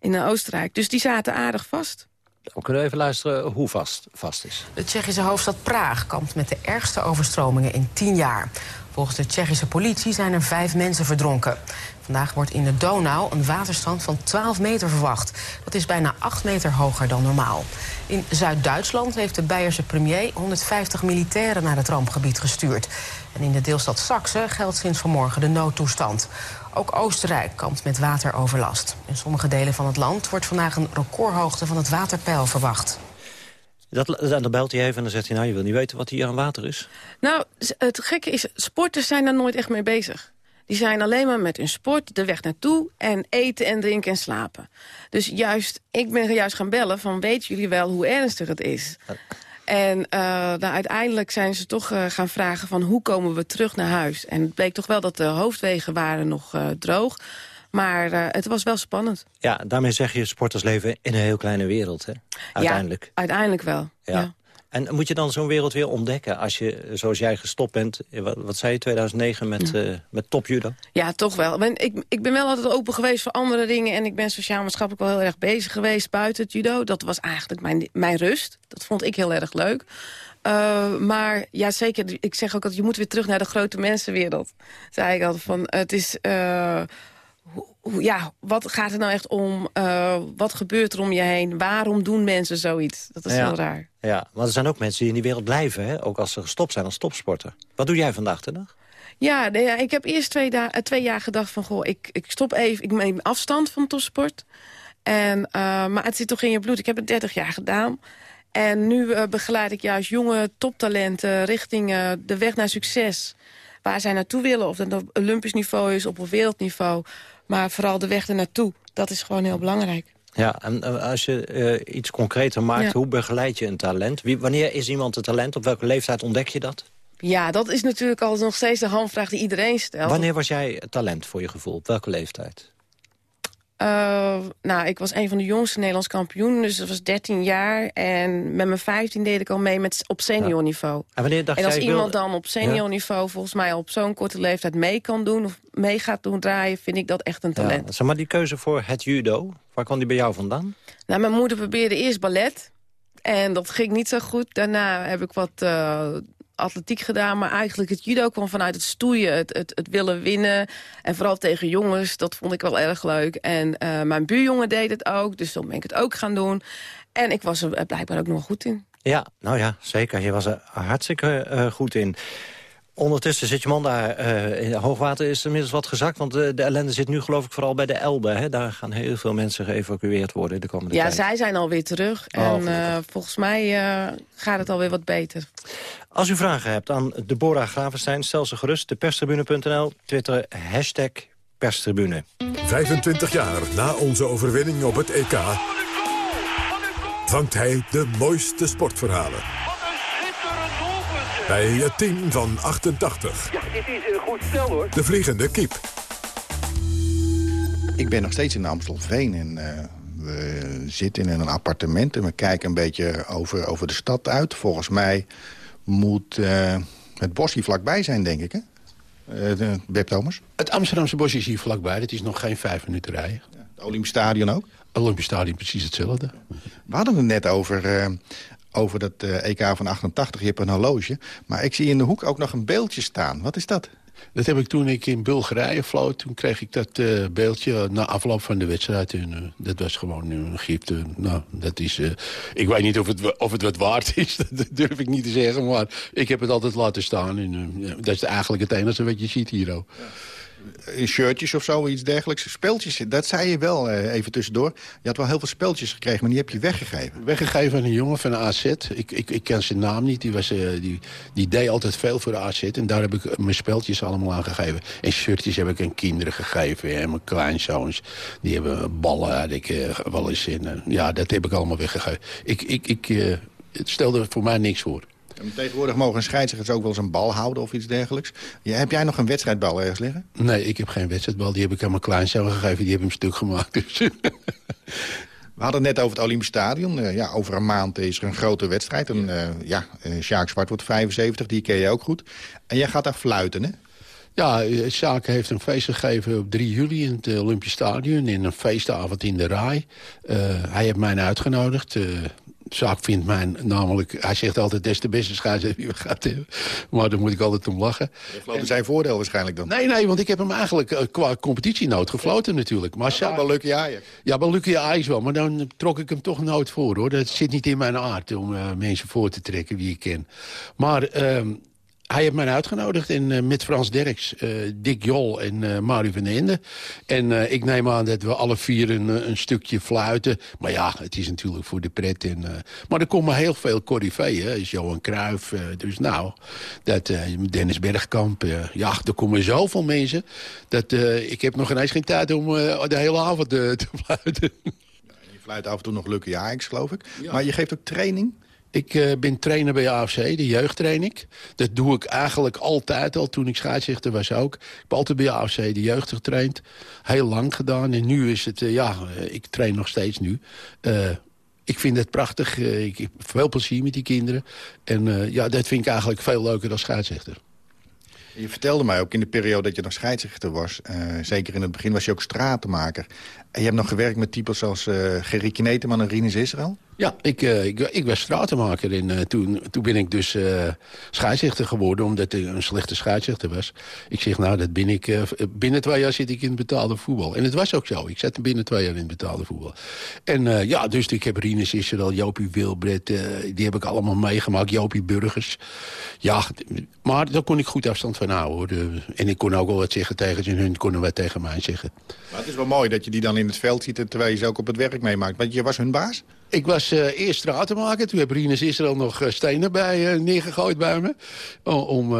In Oostenrijk. Dus die zaten aardig vast. We kunnen even luisteren hoe vast vast is. De Tsjechische hoofdstad Praag kampt met de ergste overstromingen in tien jaar. Volgens de Tsjechische politie zijn er vijf mensen verdronken. Vandaag wordt in de Donau een waterstand van 12 meter verwacht. Dat is bijna 8 meter hoger dan normaal. In Zuid-Duitsland heeft de Beierse premier 150 militairen naar het rampgebied gestuurd. En in de deelstad Saxe geldt sinds vanmorgen de noodtoestand. Ook Oostenrijk kampt met wateroverlast. In sommige delen van het land wordt vandaag een recordhoogte van het waterpeil verwacht. Dat, dan belt hij even en dan zegt hij, nou, je wil niet weten wat hier aan water is. Nou, het gekke is, sporters zijn daar nooit echt mee bezig. Die zijn alleen maar met hun sport de weg naartoe en eten en drinken en slapen. Dus juist, ik ben juist gaan bellen van, weten jullie wel hoe ernstig het is? En uh, nou, uiteindelijk zijn ze toch uh, gaan vragen van hoe komen we terug naar huis? En het bleek toch wel dat de hoofdwegen waren nog uh, droog. Maar het was wel spannend. Ja, daarmee zeg je sporters leven in een heel kleine wereld, hè? Uiteindelijk. Ja, uiteindelijk wel, ja. ja. En moet je dan zo'n wereld weer ontdekken als je, zoals jij, gestopt bent... wat, wat zei je, 2009 met, ja. uh, met topjudo? Ja, toch wel. Ik, ik ben wel altijd open geweest voor andere dingen... en ik ben sociaal-maatschappelijk wel heel erg bezig geweest buiten het judo. Dat was eigenlijk mijn, mijn rust. Dat vond ik heel erg leuk. Uh, maar ja, zeker, ik zeg ook dat je moet weer terug naar de grote mensenwereld. Zei ik altijd van, het is... Uh, ja, wat gaat er nou echt om? Uh, wat gebeurt er om je heen? Waarom doen mensen zoiets? Dat is ja. heel raar. Ja, maar er zijn ook mensen die in die wereld blijven, hè? ook als ze gestopt zijn als topsporter. Wat doe jij vandaag de dag? Ja, nee, ik heb eerst twee, uh, twee, jaar gedacht van... goh, ik, ik stop even, ik neem afstand van topsport. En, uh, maar het zit toch in je bloed. Ik heb het 30 jaar gedaan. En nu begeleid ik juist jonge toptalenten richting de weg naar succes. Waar zij naartoe willen, of dat op olympisch niveau is, op wereldniveau... Maar vooral de weg ernaartoe, dat is gewoon heel belangrijk. Ja, en als je uh, iets concreter maakt, ja. hoe begeleid je een talent? Wie, wanneer is iemand een talent? Op welke leeftijd ontdek je dat? Ja, dat is natuurlijk al nog steeds de handvraag die iedereen stelt. Wanneer was jij talent voor je gevoel? Op welke leeftijd? Uh, nou, ik was een van de jongste Nederlands kampioen, dus dat was 13 jaar. En met mijn 15 deed ik al mee met, op seniorniveau. Ja. En, wanneer dacht en als jij, iemand dan op seniorniveau ja. volgens mij op zo'n korte leeftijd mee kan doen... of mee gaat doen draaien, vind ik dat echt een talent. Ja. Zeg maar die keuze voor het judo, waar kwam die bij jou vandaan? Nou, mijn moeder probeerde eerst ballet. En dat ging niet zo goed. Daarna heb ik wat uh, atletiek gedaan. Maar eigenlijk het judo kwam vanuit het stoeien. Het, het, het, willen winnen. En vooral tegen jongens. Dat vond ik wel erg leuk. En uh, mijn buurjongen deed het ook. Dus dan ben ik het ook gaan doen. En ik was er blijkbaar ook nog goed in. Ja, nou ja, zeker. Je was er hartstikke uh, goed in. Ondertussen zit je man daar. eh, in hoogwater is inmiddels wat gezakt. Want de, de ellende zit nu geloof ik vooral bij de Elbe. Hè? Daar gaan heel veel mensen geëvacueerd worden de komende Ja, tijd. zij zijn alweer terug. Oh, en eh, volgens mij eh, gaat het alweer wat beter. Als u vragen hebt aan Deborah Gravenstein, stel ze gerust. Deperstribune.nl, Twitter, hashtag perstribune. 25 jaar na onze overwinning op het EK... vangt hij de mooiste sportverhalen. Bij het team van 88. Ja, dit is een goed stel hoor. De vliegende kiep. Ik ben nog steeds in Amstelveen en eh, we zitten in een appartement... en we kijken een beetje over, over de stad uit. Volgens mij moet eh, het bos hier vlakbij zijn, denk ik, hè? Uh, Web Thomas? Het Amsterdamse bos is hier vlakbij. Het is nog geen vijf minuten rijden. Het Olympisch Stadion ook? Het Olympisch Stadion precies hetzelfde. We hadden het net over, uh, over dat EK van 88. Je hebt een horloge. Maar ik zie in de hoek ook nog een beeldje staan. Wat is dat? Dat heb ik toen ik in Bulgarije vloot. Toen kreeg ik dat uh, beeldje na afloop van de wedstrijd. En, uh, dat was gewoon gift. Uh, nou, dat is... ik weet niet of het, of het wat waard [LAUGHS] is. dat durf ik niet te zeggen. Maar ik heb het altijd laten staan. En, dat is eigenlijk het enige wat je ziet hier ook. Ja in shirtjes of zo, iets dergelijks. Speltjes, dat zei je wel uh, even tussendoor. Je had wel heel veel speltjes gekregen, maar die heb je weggegeven. Weggegeven aan een jongen van de AZ. Ik, ik, ik ken zijn naam niet. Die, was, uh, die, die deed altijd veel voor de AZ. En daar heb ik mijn speltjes allemaal aan gegeven. En shirtjes heb ik aan kinderen gegeven. En mijn kleinzoons. Die hebben ballen, had ik wel eens in. ja, dat heb ik allemaal weggegeven. Ik, ik, ik, het stelde voor mij niks voor. En tegenwoordig mogen scheidsrechters ook wel eens een bal houden of iets dergelijks. Ja, heb jij nog een wedstrijdbal ergens liggen? Nee, ik heb geen wedstrijdbal. Die heb ik aan mijn kleinzoon gegeven. Die heb hem stuk gemaakt. Dus. [LAUGHS] We hadden het net over het Olympisch Stadion. Uh, ja, over een maand is er een grote wedstrijd. En, uh, ja, uh, Sjaak Zwart wordt 75, die ken je ook goed. En jij gaat daar fluiten, hè? Ja, Sjaak heeft een feest gegeven op 3 juli in het Olympisch Stadion. In een feestavond in de Rai. hij heeft mij uitgenodigd. Zaak vindt mij namelijk... Hij zegt altijd, dat is de beste scheidsrechter die we gehad hebben. Maar daar moet ik altijd om lachen. Gefloten zijn voordeel waarschijnlijk dan? Nee, nee, want ik heb hem eigenlijk uh, qua competitienood gefloten natuurlijk. Maar ja, bij Lucky Ajax? Ja, bij Lucky Ajax wel. Maar dan trok ik hem toch nooit voor, hoor. Dat zit niet in mijn aard om uh, mensen voor te trekken wie ik ken. Maar... Uh, hij heeft mij uitgenodigd en, uh, met Frans Derks, uh, Dick Jol en uh, Mario van den Ende. En uh, ik neem aan dat we alle vier een, een, stukje fluiten. Maar ja, het is natuurlijk voor de pret. En, maar er komen heel veel corifeeën. is Johan Cruijff. dus nou, dat, Dennis Bergkamp. ja, er komen zoveel mensen. Dat, ik heb nog ineens geen tijd om de hele avond te fluiten. Je fluit af en toe nog Lucky Ajax, geloof ik. Ja. Maar je geeft ook training? Ik uh, ben trainer bij AFC, de jeugd train ik. Dat doe ik eigenlijk altijd al, toen ik scheidsrechter was ook. Ik heb altijd bij AFC de jeugd getraind. Heel lang gedaan. En nu is het, uh, ja, uh, ik train nog steeds nu. ik vind het prachtig. ik heb veel plezier met die kinderen. En ja, dat vind ik eigenlijk veel leuker dan scheidsrechter. Je vertelde mij ook in de periode dat je nog scheidsrechter was... zeker in het begin was je ook stratenmaker. En je hebt nog gewerkt met types als Gerrie Kneteman en Rinus Israël? Ja, ik, uh, ik, ik, was stratenmaker en uh, toen, toen ben ik dus uh, scheidsrechter geworden... omdat ik een slechte scheidsrechter was. Ik zeg, nou, dat ben ik, binnen twee jaar zit ik in betaalde voetbal. En het was ook zo. Ik zat binnen twee jaar in het betaalde voetbal. En ja, dus ik heb Rinus Israël, Jopie Wilbred... die heb ik allemaal meegemaakt, Jopie Burgers. Ja, maar daar kon ik goed afstand van houden. Hoor. De, en ik kon ook wel wat zeggen tegen ze en hun konden wat tegen mij zeggen. Maar het is wel mooi dat je die dan in het veld ziet... terwijl je ze ook op het werk meemaakt. Want je was hun baas? Ik was uh, eerst stratenmaker. Toen heb Rinus Israël nog uh, stenen bij uh, neergegooid bij me. Om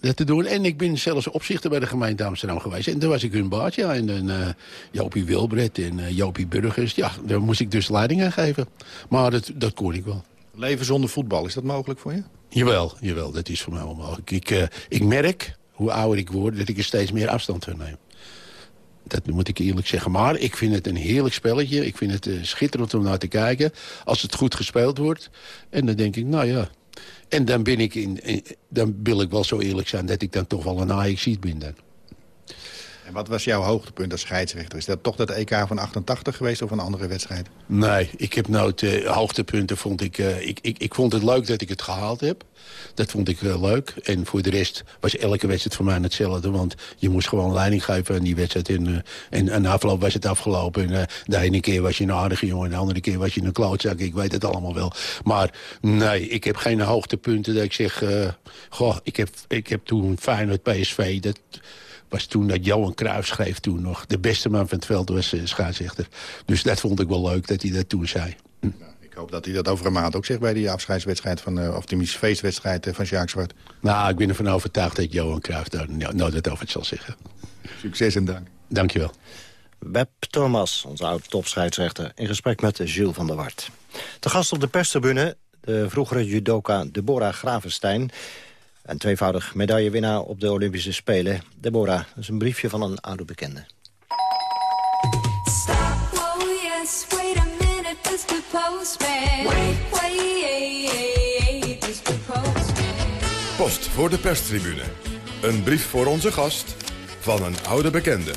dat te doen. En ik ben zelfs opzichter bij de gemeente Amsterdam geweest. En toen was ik hun baas. Ja. En dan Jopie Wilbred en Jopie Burgers. Ja, daar moest ik dus leiding aan geven. Maar dat, dat kon ik wel. Leven zonder voetbal, is dat mogelijk voor je? Jawel, jawel dat is voor mij wel mogelijk. Ik, ik merk, hoe ouder ik word, dat ik er steeds meer afstand van neem. Dat moet ik eerlijk zeggen. Maar ik vind het een heerlijk spelletje. Ik vind het uh, schitterend om naar te kijken. Als het goed gespeeld wordt. En dan denk ik, nou ja. En dan ben ik in, dan wil ik wel zo eerlijk zijn... dat ik dan toch wel een ajax ben dan. En wat was jouw hoogtepunt als scheidsrechter? Is dat toch dat EK van 88 geweest of een andere wedstrijd? Nee, ik heb nooit uh, hoogtepunten. Vond ik, uh, ik, ik, ik vond het leuk dat ik het gehaald heb. Dat vond ik uh, leuk. En voor de rest was elke wedstrijd voor mij hetzelfde. Want je moest gewoon leiding geven aan die wedstrijd. En, en, en afloop was het afgelopen. En de ene keer was je een aardige jongen. De andere keer was je een klootzak. Ik weet het allemaal wel. Maar nee, ik heb geen hoogtepunten dat ik zeg... goh, ik heb, ik heb toen Feyenoord PSV... Dat, was toen dat Johan Cruijff schreef toen nog. De beste man van het veld was uh, scheidsrechter. Dus dat vond ik wel leuk dat hij dat toen zei. Hm. ik hoop dat hij dat over een maand ook zegt bij die afscheidswedstrijd van, uh, of die feestwedstrijd uh, van Jacques Zwart. Nou, ik ben ervan overtuigd dat Johan Cruijff daar nooit het over het zal zeggen. Succes en dank. Dankjewel. Web Thomas, onze oud-topscheidsrechter, in gesprek met Jules van der Wart. De gast op de perstribune, de vroegere judoka Deborah Gravenstein... En tweevoudig medaillewinnaar op de Olympische Spelen. Deborah, dat is een briefje van een oude bekende. Post voor de perstribune. Een brief voor onze gast van een oude bekende.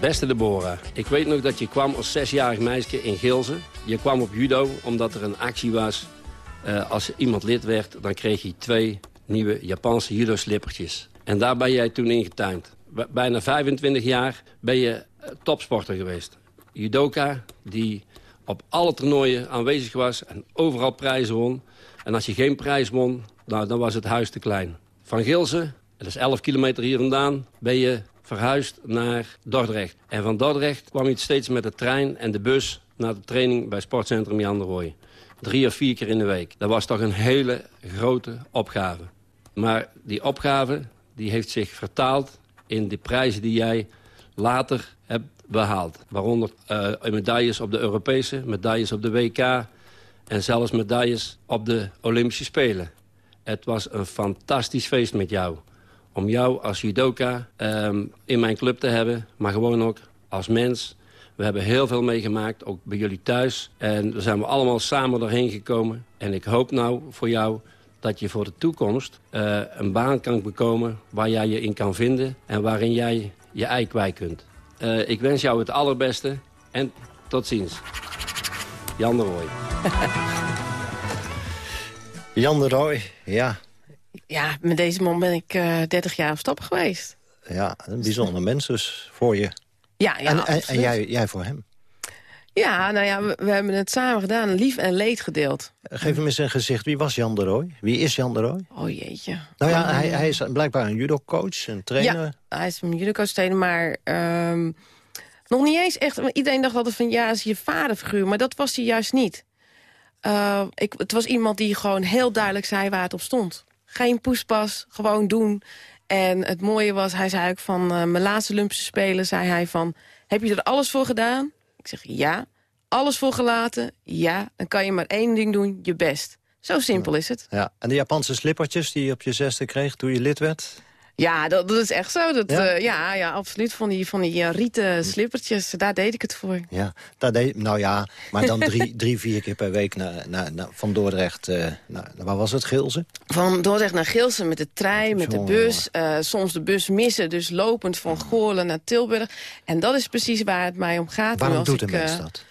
Beste Deborah, ik weet nog dat je kwam als zesjarig meisje in Gilze. Je kwam op judo omdat er een actie was. Uh, als iemand lid werd, dan kreeg je twee nieuwe Japanse judo-slippertjes. En daar ben jij toen ingetuind. Bijna 25 jaar ben je eh, topsporter geweest. Judoka die op alle toernooien aanwezig was en overal prijzen won. En als je geen prijs won, nou, dan was het huis te klein. Van Gilze, dat is 11 kilometer hier vandaan, ben je verhuisd naar Dordrecht. En van Dordrecht kwam je steeds met de trein en de bus naar de training bij Sportcentrum Jan de Rooij. Drie of vier keer in de week. Dat was toch een hele grote opgave. Maar die opgave die heeft zich vertaald in de prijzen die jij later hebt behaald. Waaronder uh, medailles op de Europese, medailles op de WK... en zelfs medailles op de Olympische Spelen. Het was een fantastisch feest met jou. Om jou als judoka um, in mijn club te hebben, maar gewoon ook als mens. We hebben heel veel meegemaakt, ook bij jullie thuis. En daar zijn we allemaal samen doorheen gekomen. En ik hoop nou voor jou dat je voor de toekomst uh, een baan kan bekomen waar jij je in kan vinden en waarin jij je ei kwijt kunt. Uh, ik wens jou het allerbeste en tot ziens. Jan de Rooij. [LAUGHS] Jan de Rooij, ja. Ja, met deze man ben ik uh, 30 jaar op stap geweest. Ja, een bijzonder mens dus voor je. Ja, ja En, en, en jij, jij voor hem. Ja, nou ja, we, we, hebben het samen gedaan, lief en leed gedeeld. Geef hem eens een gezicht. Wie was Jan de Rooij? Wie is Jan de Rooij? Oh jeetje. Nou ja, hij, hij is blijkbaar een judocoach, een trainer. Ja, hij is een judocoach trainer, maar um, nog niet eens echt... Iedereen dacht altijd van, ja, is je vaderfiguur, maar dat was hij juist niet. Uh, ik, het was iemand die gewoon heel duidelijk zei waar het op stond. Geen poespas, gewoon doen. En het mooie was, hij zei ook van uh, mijn laatste Olympische Spelen... zei hij van, heb je er alles voor gedaan? Ik zeg ja. Alles voor gelaten? Ja. Dan kan je maar één ding doen, je best. Zo simpel is het. Ja. En de Japanse slippertjes die je op je zesde kreeg toen je lid werd? Ja, dat, dat is echt zo. Dat, ja? Uh, ja, ja, absoluut. Van die, van die uh, rieten slippertjes, daar deed ik het voor. Ja, daar deed, nou ja, maar dan drie, [LAUGHS] drie vier keer per week naar, naar, naar van Dordrecht uh, naar, waar was het, Gilze? Van Dordrecht naar Gilze met de trein, met de bus. soms de bus missen, dus lopend van Goorlen naar Tilburg. En dat is precies waar het mij om gaat. Waarom als doet een ik, mens dat?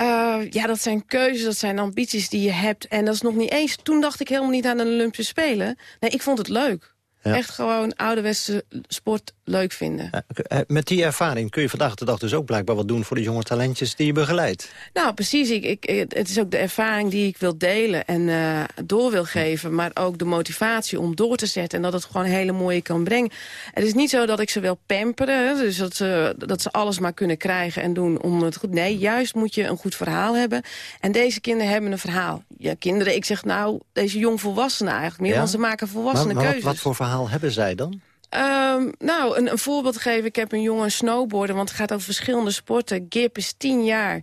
Uh, ja, dat zijn keuzes, dat zijn ambities die je hebt. En dat is nog niet eens... Toen dacht ik helemaal niet aan een Olympische Spelen. Nee, ik vond het leuk. Ja. Echt gewoon ouderwetse sport leuk vinden. Uh, met die ervaring kun je vandaag de dag dus ook blijkbaar wat doen... voor de jonge talentjes die je begeleidt. Nou, precies. Ik, ik, het is ook de ervaring die ik wil delen en uh, door wil geven. Maar ook de motivatie om door te zetten. En dat het gewoon hele mooie kan brengen. Het is niet zo dat ik ze wil pamperen. Dus dat ze, dat ze alles maar kunnen krijgen en doen om het goed. Nee, juist moet je een goed verhaal hebben. En deze kinderen hebben een verhaal. Ja, kinderen, ik zeg nou, deze jongvolwassenen eigenlijk meer. Ja? Want ze maken volwassene maar, maar keuzes. Wat, wat voor verhaal hebben zij dan? Um, nou, een, voorbeeld geven. Ik heb een jongen snowboarden, want het gaat over verschillende sporten. Gip is tien jaar.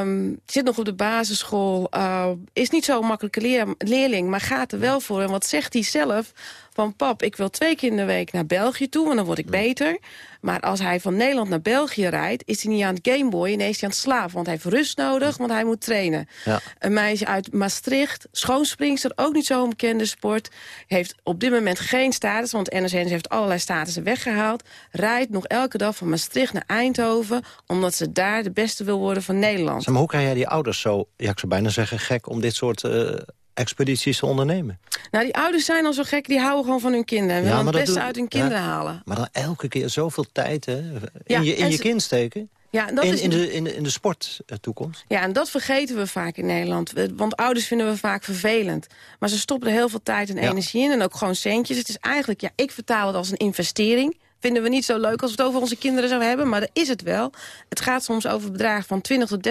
Um, zit nog op de basisschool. Uh, is niet zo'n makkelijke leer, leerling, maar gaat er wel voor. En wat zegt hij zelf? Van pap, ik wil twee keer in de week naar België toe, want dan word ik beter. Maar als hij van Nederland naar België rijdt, is hij niet aan het Gameboy, ineens is hij aan het slapen. Want hij heeft rust nodig, want hij moet trainen. Ja. Een meisje uit Maastricht, schoonspringster, ook niet zo'n bekende sport. Heeft op dit moment geen status, want NSN heeft allerlei statussen weggehaald. Rijdt nog elke dag van Maastricht naar Eindhoven, omdat ze daar de beste wil worden van Nederland. Zeg maar hoe kan jij die ouders zo, ja, ik zou bijna zeggen, gek om dit soort eh, expedities te ondernemen? Nou, die ouders zijn al zo gek, die houden gewoon van hun kinderen. En Ja, willen het beste uit hun ja. kinderen halen. Maar dan elke keer zoveel tijd hè, in Ja, je, in je ze- kind steken. Ja, dat in, is in, de, in, de, in de sporttoekomst. Ja, en dat vergeten we vaak in Nederland. Want ouders vinden we vaak vervelend. Maar ze stoppen er heel veel tijd en Ja. energie in. En ook gewoon centjes. Het is eigenlijk, ja, ik vertaal het als een investering. Vinden we niet zo leuk als we het over onze kinderen zouden hebben. Maar dat is het wel. Het gaat soms over bedragen van 20.000 tot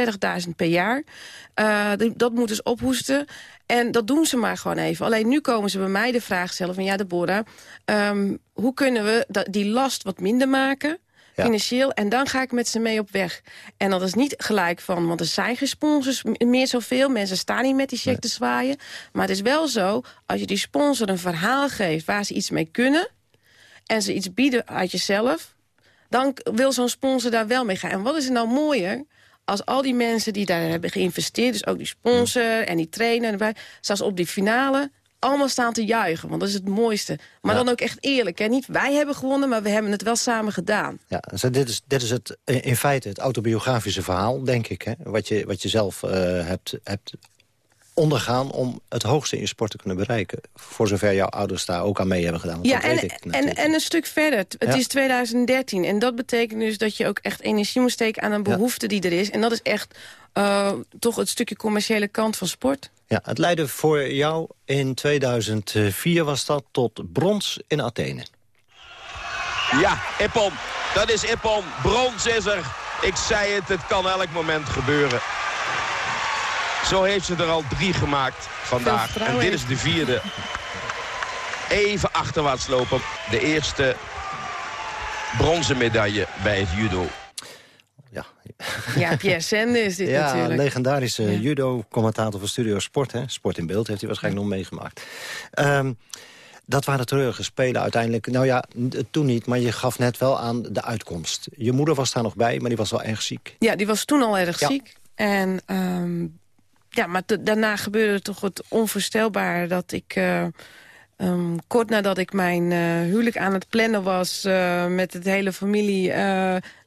30.000 per jaar. Eh, dat moet dus ophoesten. En dat doen ze maar gewoon even. Alleen nu komen ze bij mij de vraag stellen van... ja, Deborah, ehm, hoe kunnen we die last wat minder maken... Ja. financieel, en dan ga ik met ze mee op weg. En dat is niet gelijk van, want er zijn geen sponsors meer zoveel. Mensen staan niet met die check te zwaaien. Maar het is wel zo, als je die sponsor een verhaal geeft... waar ze iets mee kunnen, en ze iets bieden uit jezelf... dan wil zo'n sponsor daar wel mee gaan. En wat is er nou mooier als al die mensen die daar hebben geïnvesteerd... dus ook die sponsor en die trainer... erbij, zelfs op die finale allemaal staan te juichen. Want dat is het mooiste. Maar Ja. dan ook echt eerlijk. Hè? Niet wij hebben gewonnen, maar we hebben het wel samen gedaan. Ja, dus dit is, dit is het, in feite het autobiografische verhaal, denk ik. Hè, wat, je, wat je zelf eh, hebt, hebt ondergaan om het hoogste in je sport te kunnen bereiken. Voor zover jouw ouders daar ook aan mee hebben gedaan. Ja, dat en, weet ik en, natuurlijk. en een stuk verder. Het Ja. is 2013. En dat betekent dus dat je ook echt energie moet steken aan een behoefte die er is. En dat is echt eh, toch het stukje commerciële kant van sport. Ja, het leidde voor jou in 2004 was dat tot brons in Athene. Ja, Ippon. Dat is Ippon. Brons is er. Ik zei het, het kan elk moment gebeuren. Zo heeft ze er al drie gemaakt vandaag. En dit is de vierde. Even achterwaarts lopen. De eerste bronzen medaille bij het judo. Ja, Pierre Sende is dit ja, natuurlijk. legendarische judo-commentator van Studio Sport. Hè? Sport in beeld heeft hij waarschijnlijk nog meegemaakt. Ehm, dat waren treurige spelen uiteindelijk. Nou ja, toen niet, maar je gaf net wel aan de uitkomst. Je moeder was daar nog bij, maar die was wel erg ziek. Ja, die was toen al erg Ja. ziek. En ehm, ja, maar daarna gebeurde toch het onvoorstelbare dat ik... eh, ehm, kort nadat ik mijn eh, huwelijk aan het plannen was... eh, met de hele familie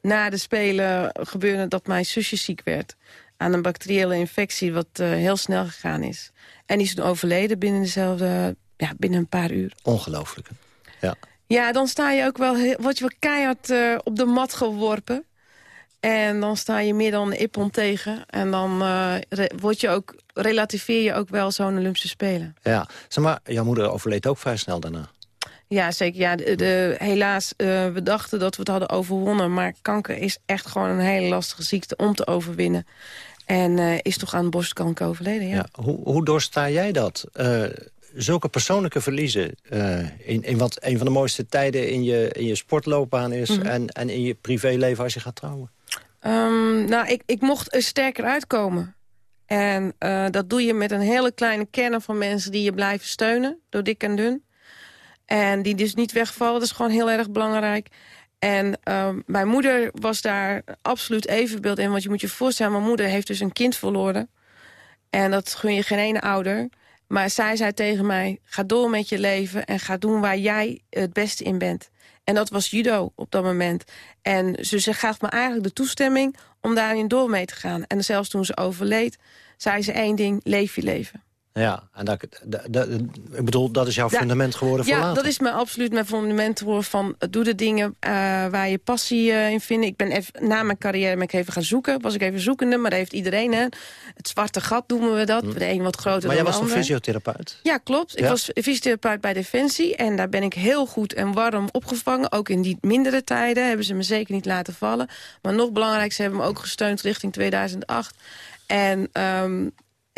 na de Spelen... gebeurde dat mijn zusje ziek werd. Aan een bacteriële infectie wat heel snel gegaan is. En die is overleden binnen dezelfde... Ja, binnen een paar uur. Ongelooflijk. hè? Ja. Ja, dan sta je ook wel, heel- word je wel keihard op de mat geworpen. En dan sta je meer dan een ippon tegen. En dan re- word je ook, relativeer je ook wel zo'n Olympische Spelen. ja. Zeg maar, jouw moeder overleed ook vrij snel daarna. Ja, zeker. Ja, de, de- helaas, eh, we dachten dat we het hadden overwonnen. Maar kanker is echt gewoon een hele lastige ziekte om te overwinnen. En eh, is toch aan borstkanker overleden, ja. Ja. Hoe, hoe doorsta jij dat? Zulke persoonlijke verliezen in, in wat een van de mooiste tijden in je, in je sportloopbaan is... Mhm. en, en in je privéleven als je gaat trouwen. Ehm, nou, ik, ik mocht er sterker uitkomen. En eh, dat doe je met een hele kleine kern van mensen die je blijven steunen, door dik en dun. En die dus niet wegvallen, dat is gewoon heel erg belangrijk. En ehm, mijn moeder was daar absoluut evenbeeld in. Want je moet je voorstellen, mijn moeder heeft dus een kind verloren. En dat gun je geen ene ouder. Maar zij zei tegen mij, ga door met je leven... en ga doen waar jij het beste in bent. En dat was judo op dat moment. En ze, ze gaf me eigenlijk de toestemming om daarin door mee te gaan. En zelfs toen ze overleed, zei ze één ding, leef je leven. Ja, en dat, dat, dat- ik bedoel, dat is jouw Ja. fundament geworden voor Ja, later. dat is me absoluut mijn fundament geworden van... doe de dingen eh, waar je passie eh, in vindt. Ik ben even, na mijn carrière ben ik even gaan zoeken. Was ik even zoekende, maar dat heeft iedereen. Hè. Het zwarte gat noemen we dat. De een wat groter Mm. maar jij dan was de ander. fysiotherapeut? Ja, klopt. Ik was fysiotherapeut bij Defensie. En daar ben ik heel goed en warm opgevangen. Ook in die mindere tijden hebben ze me zeker niet laten vallen. Maar nog belangrijk, ze hebben me ook gesteund richting 2008. En ehm,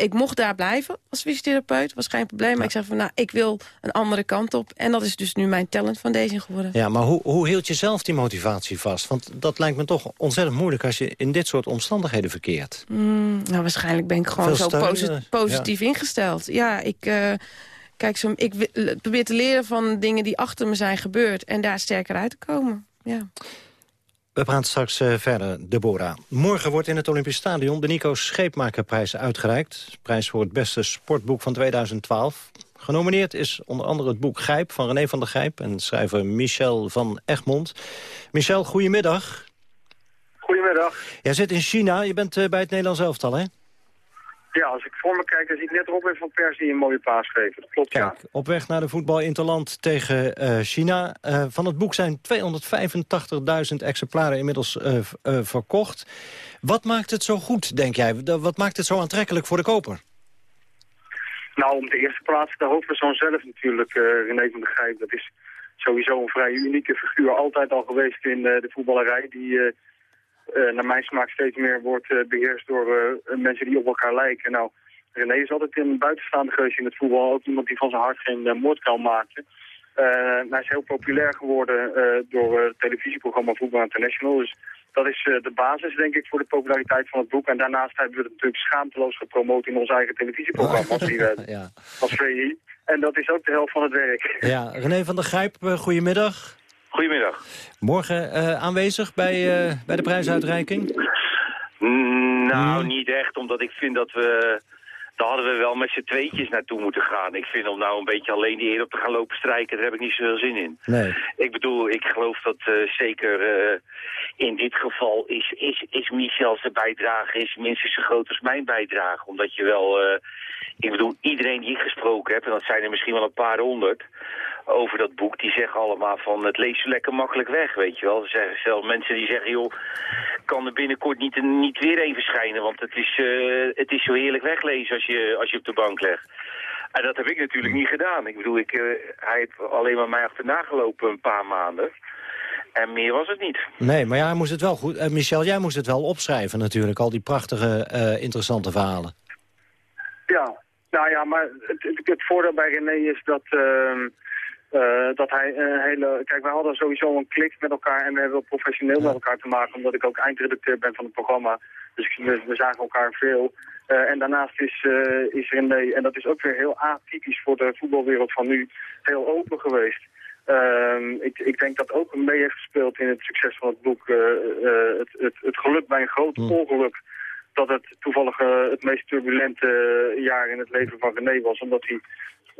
ik mocht daar blijven als fysiotherapeut. Was geen probleem. Maar ik zeg van, nou, ik wil een andere kant op. En dat is dus nu mijn talent foundation geworden. Ja, maar hoe, hoe hield je zelf die motivatie vast? Want dat lijkt me toch ontzettend moeilijk als je in dit soort omstandigheden verkeert. Mm, nou, waarschijnlijk ben ik gewoon Veel zo eh, positief ingesteld. Ja, ik, eh, kijk, zo, ik probeer te leren van dingen die achter me zijn gebeurd... en daar sterker uit te komen. Ja. We praten straks eh, verder, Deborah. Morgen wordt in het Olympisch Stadion de Nico Scheepmakerprijs uitgereikt. Prijs voor het beste sportboek van 2012. Genomineerd is onder andere het boek Gijp van René van der Gijp... en schrijver Michel van Egmond. Michel, goedemiddag. Goedemiddag. Jij zit in China, je bent eh, bij het Nederlands elftal, hè? Ja, als ik voor me kijk, dan zie ik net Robin van Persie een mooie paas geven. Dat klopt, ja. Op weg naar de voetbal Interland tegen eh, China. Eh, van het boek zijn 285.000 exemplaren inmiddels eh, verkocht. Wat maakt het zo goed, denk jij? Wat maakt het zo aantrekkelijk voor de koper? Nou, om de eerste plaats de hoofdpersoon zelf natuurlijk, René van der Gijp. Dat is sowieso een vrij unieke figuur. Altijd al geweest in de voetballerij. Die naar mijn smaak steeds meer wordt eh, beheerst door eh, mensen die op elkaar lijken. Nou, René is altijd een buitenstaander geweest in het voetbal. Ook iemand die van zijn hart geen moordkuil maakte. Hij is heel populair geworden door het televisieprogramma Voetbal International. Dus dat is de basis, denk ik, voor de populariteit van het boek. En daarnaast hebben we het natuurlijk schaamteloos gepromoot in ons eigen televisieprogramma als, hier, [LAUGHS] ja. als VI. En dat is ook de helft van het werk. Ja, René van der Grijp, goedemiddag. Goedemiddag. Morgen uh, aanwezig bij, uh, bij de prijsuitreiking? Mm, nou, niet echt, omdat ik vind dat we... Daar hadden we wel met z'n tweetjes naartoe moeten gaan. Ik vind om nou een beetje alleen die eer op te gaan lopen strijken, daar heb ik niet zoveel zin in. Nee. Ik bedoel, ik geloof dat uh, zeker in dit geval is, is, is Michel's bijdrage is minstens zo groot als mijn bijdrage. Omdat je wel, ik bedoel, iedereen die ik gesproken heb, en dat zijn er misschien wel een paar honderd, over dat boek, die zeggen allemaal van het leest zo lekker makkelijk weg, weet je wel. Er zijn zelfs mensen die zeggen, joh, kan er binnenkort niet, niet weer even schijnen, want het is, uh, het is zo heerlijk weglezen als je, als je op de bank legt. En dat heb ik natuurlijk niet gedaan. Ik bedoel, ik, uh, hij heeft alleen maar mij achterna gelopen een paar maanden. En meer was het niet. Nee, maar ja, hij moest het wel goed. Uh, Michel, jij moest het wel opschrijven natuurlijk, al die prachtige, interessante verhalen. Ja, nou ja, maar het, het, het voordeel bij René is dat... Uh, uh, dat hij een hele... Kijk, wij hadden sowieso een klik met elkaar en we hebben professioneel ja. met elkaar te maken, omdat ik ook eindredacteur ben van het programma. Dus we, we zagen elkaar veel. Uh, en daarnaast is, uh, is René, en dat is ook weer heel atypisch voor de voetbalwereld van nu, heel open geweest. ik, ik denk dat ook mee heeft gespeeld in het succes van het boek. het, het, het geluk bij een groot mm. ongeluk dat het toevallig het meest turbulente jaar in het leven van René was, omdat hij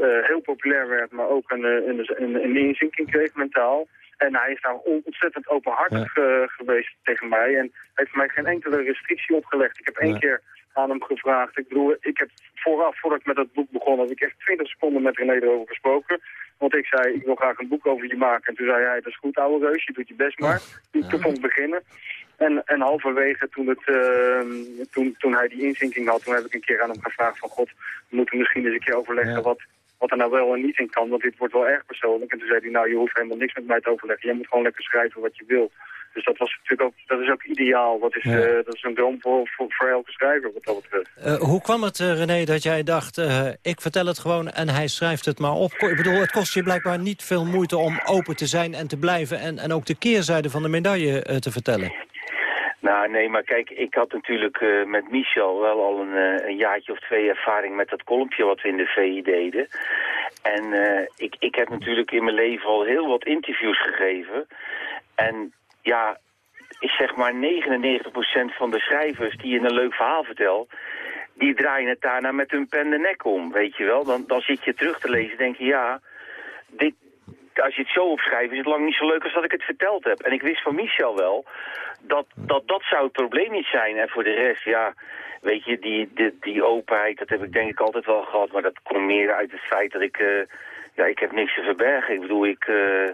uh, heel populair werd, maar ook een, een, een, een inzinking kreeg mentaal. En hij is daar ontzettend openhartig ja. uh, geweest tegen mij. En heeft mij geen enkele restrictie opgelegd. Ik heb één ja. keer aan hem gevraagd. Ik bedoel, ik heb vooraf, voordat ik met dat boek begon, heb ik echt 20 seconden met René erover gesproken. Want ik zei, ik wil graag een boek over je maken. En toen zei hij, dat is goed ouwe reus, je doet je best maar. Ja. Toen kon ik beginnen. En, en halverwege, toen, het, uh, toen, toen hij die inzinking had, toen heb ik een keer aan hem gevraagd van... God, we moeten misschien eens een keer overleggen ja. wat, wat er nou wel en niet in kan. Want dit wordt wel erg persoonlijk. En toen zei hij, nou, je hoeft helemaal niks met mij te overleggen. Je moet gewoon lekker schrijven wat je wil. Dus dat was natuurlijk ook, dat is ook ideaal. Dat is, ja. uh, dat is een droom voor, voor, voor elke schrijver wat dat betreft. Uh, hoe kwam het, uh, René, dat jij dacht, ik vertel het gewoon en hij schrijft het maar op? Ik bedoel, het kost je blijkbaar niet veel moeite om open te zijn en te blijven... en, en ook de keerzijde van de medaille te vertellen. Nou, nee, maar kijk, ik had natuurlijk uh, met Michel wel al een, uh, een, jaartje of twee ervaring met dat kolompje wat we in de VI deden. En uh, ik, ik heb natuurlijk in mijn leven al heel wat interviews gegeven. En ja, is zeg maar 99% van de schrijvers die je een leuk verhaal vertelt, die draaien het daarna met hun pen de nek om, weet je wel. Dan, dan zit je terug te lezen en denk je, ja, dit, als je het zo opschrijft is het lang niet zo leuk als dat ik het verteld heb. En ik wist van Michel wel dat dat, dat zou het probleem niet zijn. En voor de rest, ja, weet je, die, die, die openheid, dat heb ik denk ik altijd wel gehad. Maar dat komt meer uit het feit dat ik, uh, ja, ik heb niks te verbergen. Ik bedoel, ik, uh,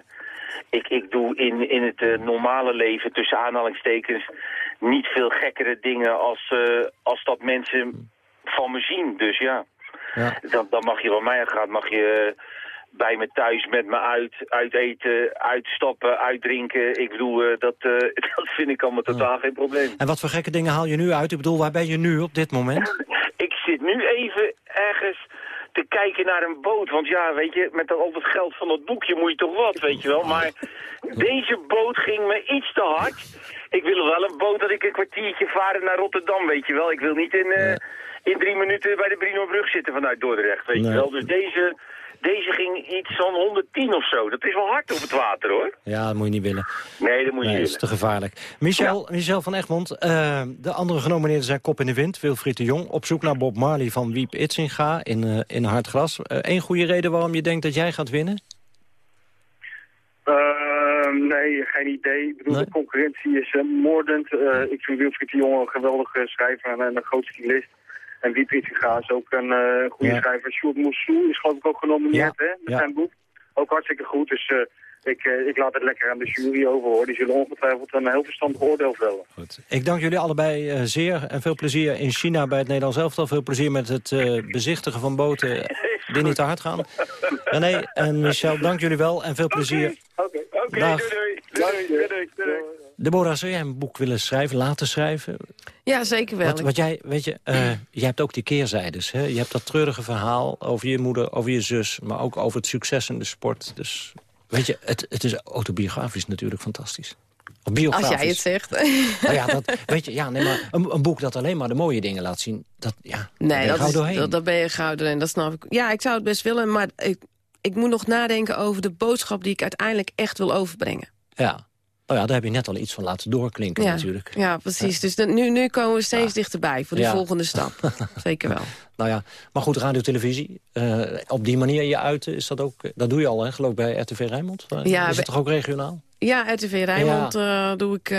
ik, ik doe in, in het uh, normale leven, tussen aanhalingstekens, niet veel gekkere dingen als, als dat mensen van me zien. Dus ja, ja. Dan, dan mag je wat mij gaat, mag je bij me thuis, met me uit, uiteten, uitstappen, uitdrinken. Ik bedoel, uh, dat, uh, [LAUGHS] dat vind ik allemaal totaal ja. geen probleem. En wat voor gekke dingen haal je nu uit? Ik bedoel, waar ben je nu op dit moment? [LAUGHS] ik zit nu even ergens te kijken naar een boot. Want ja, weet je, met al het geld van dat boekje moet je toch wat, weet je wel. Maar [LAUGHS] deze boot ging me iets te hard. Ik wil wel een boot dat ik een kwartiertje varen naar Rotterdam, weet je wel. Ik wil niet in, uh, ja. in drie minuten bij de Brinobrug zitten vanuit Dordrecht, weet nee. je wel. Dus deze Deze ging iets van 110 of zo. Dat is wel hard op het water, hoor. Ja, dat moet je niet willen. Nee, dat moet je Nee, niet dat is willen. te gevaarlijk. Michel, Michel van Egmond, eh, de andere genomineerden zijn Kop in de Wind, Wilfried de Jong. Op zoek naar Bob Marley van Wiep Itzinga in, eh in Hartgras. Eén goede reden waarom je denkt dat jij gaat winnen? Ehm, nee, geen idee. Ik bedoel, de concurrentie is eh, moordend. Eh, ik vind Wilfried de Jonge een geweldige schrijver en een groot stylist. En Wiep Itzinga is ook een eh, goede Ja. schrijver. Sjoerd Moussou is geloof ik ook genomineerd hè, met Ja. zijn boek. Ook hartstikke goed. Dus eh, ik, eh, ik laat het lekker aan de jury over hoor. Die zullen ongetwijfeld een heel verstandig oordeel vellen. Ik dank jullie allebei eh, zeer en veel plezier in China bij het Nederlands elftal. Veel plezier met het eh, bezichtigen van boten [LAUGHS] die niet te hard gaan. René en Michel, dank jullie wel en veel plezier. Oké, oké, Dag. doei, doei. Doei, doei, doei, doei. Deborah, zou jij een boek willen schrijven, laten schrijven? Ja, zeker wel. Wat, wat jij, weet je, eh, jij hebt ook die keerzijdes. Hè? Je hebt dat treurige verhaal over je moeder, over je zus... maar ook over het succes in de sport. Dus weet je, het, het is autobiografisch natuurlijk fantastisch. Of biografisch. Als jij het zegt. Nou ja, dat, weet je, ja, nee, maar een, een boek dat alleen maar de mooie dingen laat zien... dat, ja, daar ben Nee, je dat gauw is, doorheen. dat, ben je gauw doorheen. Dat snap ik. Ja, ik zou het best willen, maar ik, ik moet nog nadenken over de boodschap die ik uiteindelijk echt wil overbrengen. Ja. Nou ja, daar heb je net al iets van laten doorklinken ja, natuurlijk. ja, precies. Dus de- nu, nu komen we steeds dichterbij voor de Ja. volgende stap. [LAUGHS] Zeker wel. Nou ja, maar goed, radio, televisie. eh, op die manier je uiten, is dat ook... Dat doe je al, hè, geloof ik, bij RTV Rijnmond. Eh, Ja, is het toch ook regionaal? Ja, RTV Rijnmond eh, doe ik